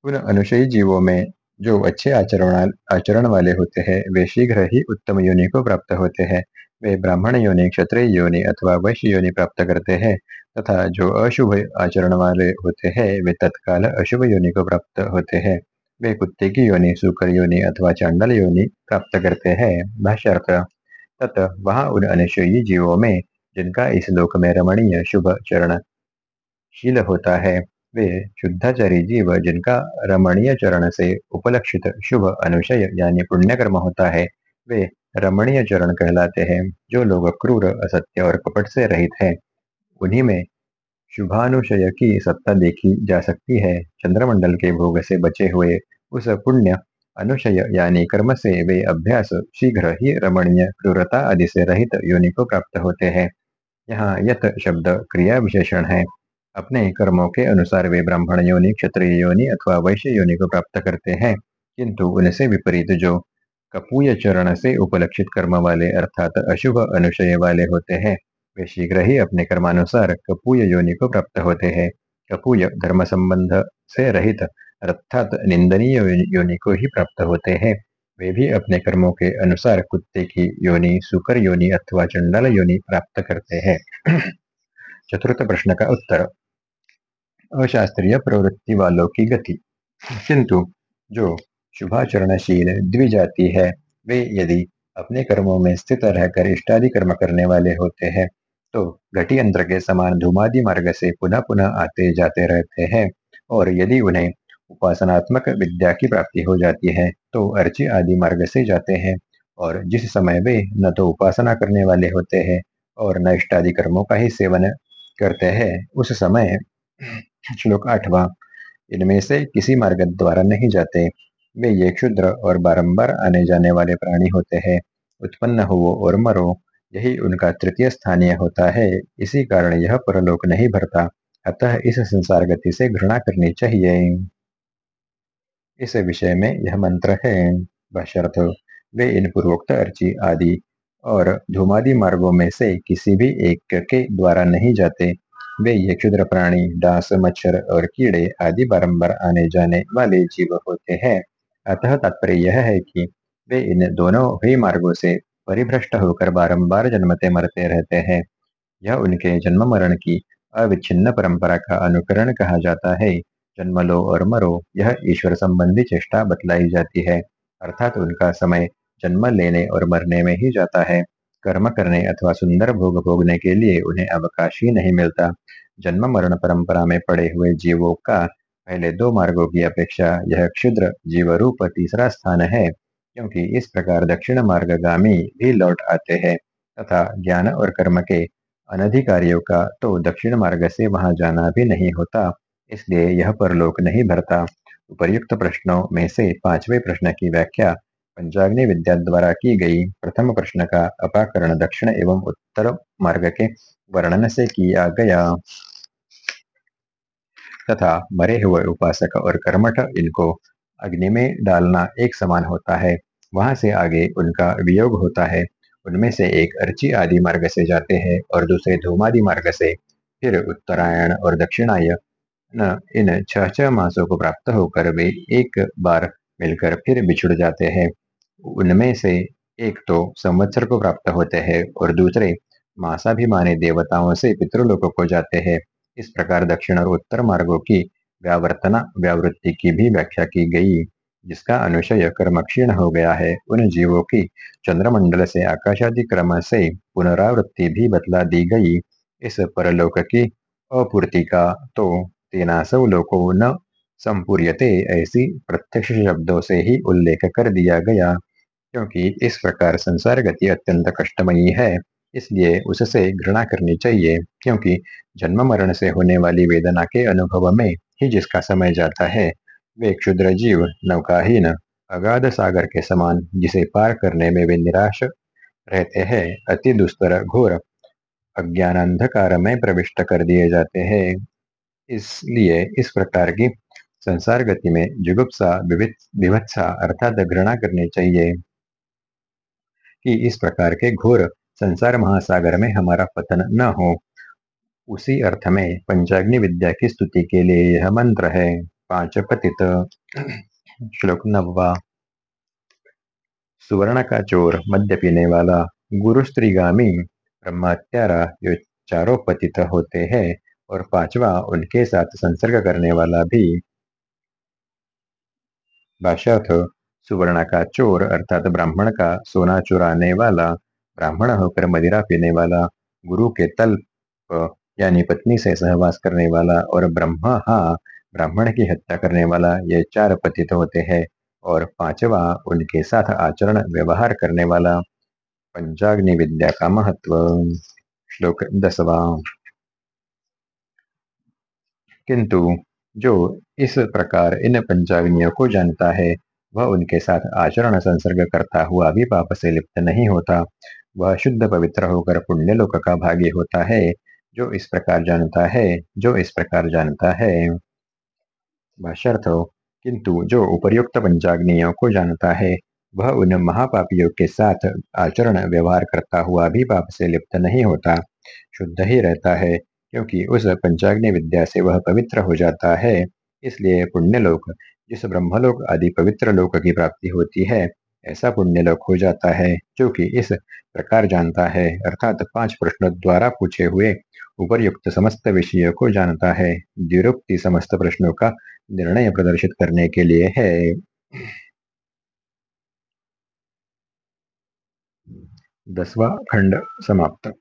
उन अनुशयी जीवों में जो अच्छे आचरण आचरण वाले होते हैं, वे शीघ्र ही उत्तम योनि को प्राप्त होते हैं। वे ब्राह्मण योनि क्षत्रिय योनि अथवा वैश्य योनि प्राप्त करते हैं, तथा जो अशुभ आचरण वाले होते हैं, वे तत्काल अशुभ योनि को प्राप्त होते हैं। वे कुत्ते की योनि सुकर योनि अथवा चांडल योनि प्राप्त करते हैं, भाष्यार्थ। तत् वहाँ उन अनशोयी जीवों में, जिनका इस लोक में रमणीय शुभ चरण शील होता है, वे शुद्धाचारी जीव, जिनका रमणीय चरण से उपलक्षित शुभ अनुशय यानी पुण्यकर्म होता है, वे रमणीय चरण कहलाते हैं, जो लोग क्रूर, असत्य और कपट से रहित हैं। उन्हीं में शुभानुशय की सत्ता देखी जा सकती है। चंद्रमंडल के भोग से बचे हुए उस पुण्य, अनुशय यानी कर्म से वे अभ्यास, शीघ्र ही रमणीय क्रूरता आदि से रहित योनि को प्राप्त होते हैं। यहाँ यथ शब्द क्रिया विशेषण है। अपने कर्मों के अनुसार वे ब्राह्मण योनि, क्षत्रिय योनि अथवा वैश्य योनि को प्राप्त करते हैं, किंतु उनसे विपरीत जो कपूय चरण से उपलक्षित कर्म वाले अर्थात अशुभ अनुशय वाले होते हैं। वे शीघ्र ही अपने कर्मानुसार कपूय योनि को प्राप्त होते हैं। कपूय धर्म संबंध से रहित अर्थात निंदनीय योनि को ही प्राप्त होते हैं। वे भी अपने कर्मों के अनुसार कुत्ते की योनि, सुकर योनि अथवा चंडाल योनि प्राप्त करते हैं। [CLEARS THROAT] चतुर्थ प्रश्न का उत्तर। अशास्त्रीय प्रवृत्ति वालों की गति। किंतु जो शुभाचरणशील द्विजाति है। वे यदि अपने कर्मों में स्थित रहकर इष्टादि कर्म करने वाले होते हैं तो घटी यंत्र के समान धूमादि मार्ग से पुनः पुनः आते जाते रहते हैं। और यदि उन्हें उपासनात्मक विद्या की प्राप्ति हो जाती है तो अर्ची आदि मार्ग से जाते हैं। और जिस समय वे न तो उपासना करने वाले होते हैं और न इष्टादि कर्मों का ही सेवन करते हैं, उस समय श्लोक आठवा, इनमें से किसी मार्ग द्वारा नहीं जाते। वे ये क्षुद्र और बारंबार आने जाने वाले प्राणी होते हैं, उत्पन्न हो और मरो, यही उनका तृतीय स्थानीय होता है। इसी कारण यह परलोक नहीं भरता, अतः इस संसार गति से घृणा करनी चाहिए। इस विषय में यह मंत्र है। भाष्यर्थ, वे इन पूर्वोक्त अर्ची आदि और धूमादि मार्गों में से किसी भी एक के द्वारा नहीं जाते। वे ये क्षुद्र प्राणी, डांस, मच्छर और कीड़े आदि बारंबार आने जाने वाले जीव होते हैं। अतः तात्पर्य यह है कि वे इन दोनों ही मार्गों से परिभ्रष्ट होकर बारंबार जन्मते मरते रहते हैं। यह उनके जन्म मरण की अविच्छिन्न परंपरा का अनुकरण कहा जाता है। जन्म लो और मरो, यह ईश्वर संबंधी चेष्टा बतलाई जाती है। अर्थात उनका समय जन्म लेने और मरने में ही जाता है। कर्म करने अथवा सुंदर भोग भोगने के लिए उन्हें अवकाश ही नहीं मिलता। जन्म मरण परंपरा में पड़े हुए जीवों का पहले दो मार्गों की अपेक्षा, यह क्षुद्र जीव रूप तीसरा स्थान है, क्योंकि इस प्रकार दक्षिण मार्गगामी भी लौट आते हैं, तथा ज्ञान और कर्म के अनधिकारियों का तो दक्षिण मार्ग से वहाँ जाना भी नहीं होता, इसलिए यह परलोक नहीं भरता। उपर्युक्त प्रश्नों में से पाँचवें प्रश्न की व्याख्या पंचाग्नि विद्या द्वारा की गई प्रथम प्रश्न का अपाकरण दक्षिण एवं उत्तर मार्ग के वर्णन से किया गया। तथा मरे हुए उपासक और कर्मठ इनको अग्नि में डालना एक समान होता है। वहाँ से आगे उनका वियोग होता है। उनमें से एक अर्ची आदि मार्ग से जाते हैं और दूसरे धूमादि मार्ग से, फिर उत्तरायण और दक्षिणाय इन छह छह मासों को प्राप्त होकर वे एक बार मिलकर फिर बिछुड़ जाते हैं। उनमें से एक तो संवत्सर को प्राप्त होते हैं और दूसरे मासाभिमानी देवताओं से पितृलोकों को जाते हैं। इस प्रकार दक्षिण और उत्तर मार्गों की व्यावर्तना, व्यावृत्ति की भी व्याख्या की गई, जिसका अनुशय कर्म क्षीण हो गया है। उन जीवों की चंद्रमंडल से आकाशादि क्रम से पुनरावृत्ति भी बतला दी गई। इस परलोक की अपूर्ति का तो तेनासौ लोको न संपूर्यते ऐसी प्रत्यक्ष शब्दों से ही उल्लेख कर दिया गया, क्योंकि इस प्रकार संसार गति अत्यंत कष्टमयी है। इसलिए उससे घृणा करनी चाहिए, क्योंकि जन्म मरण से होने वाली वेदना के अनुभव में ही जिसका समय जाता है, वे क्षुद्र जीव, नौकाहीन, अगाध सागर के समान जिसे पार करने में वे निराश रहते हैं, अति दुस्तर, घोर अज्ञान अंधकार में प्रविष्ट कर दिए जाते हैं। इसलिए इस प्रकार की संसार गति में जुगुप्सा विवत्सा अर्थात घृणा करनी चाहिए कि इस प्रकार के घोर संसार महासागर में हमारा पतन न हो। उसी अर्थ में पंचाग्नि विद्या की स्तुति के लिए यह मंत्र है पाँच पतित श्लोक नववा। सुवर्ण का चोर मध्य पीने वाला गुरु स्त्रीगामी ब्रह्मात्यारा जो चारों पतित होते हैं और पांचवा उनके साथ संसर्ग करने वाला भी। सुवर्ण का चोर अर्थात ब्राह्मण का सोना चुराने वाला ब्राह्मण होकर मदिरा पीने वाला, गुरु के तल्प यानी पत्नी से सहवास करने वाला और ब्रह्मा हाँ ब्राह्मण की हत्या करने वाला, ये चार पतित होते हैं और पांचवा उनके साथ आचरण, व्यवहार करने वाला। पंचाग्नि विद्या का महत्व। श्लोक दसवा। किंतु जो इस प्रकार इन पंचाग्नियों को जानता है, वह उनके साथ आचरण संसर्ग करता हुआ भी पाप से लिप्त नहीं होता। वह शुद्ध पवित्र होकर पुण्य लोक का भागी होता है, जो इस प्रकार जानता है, जो इस प्रकार जानता है। किंतु जो उपर्युक्त पंचाग्नियों को जानता है, वह उन महापापियों के साथ आचरण व्यवहार करता हुआ भी पाप से लिप्त नहीं होता। शुद्ध ही रहता है, क्योंकि उस पंचाग्नि विद्या से वह पवित्र हो जाता है। इसलिए पुण्यलोक जिस ब्रह्मलोक आदि पवित्र लोक की प्राप्ति होती है ऐसा पुण्यलोक हो जाता है, जो कि इस प्रकार जानता है, अर्थात पाँच प्रश्नों द्वारा पूछे हुए उपरयुक्त समस्त विषयों को जानता है। द्विरुक्ति समस्त प्रश्नों का निर्णय प्रदर्शित करने के लिए है। दसवा खंड समाप्त।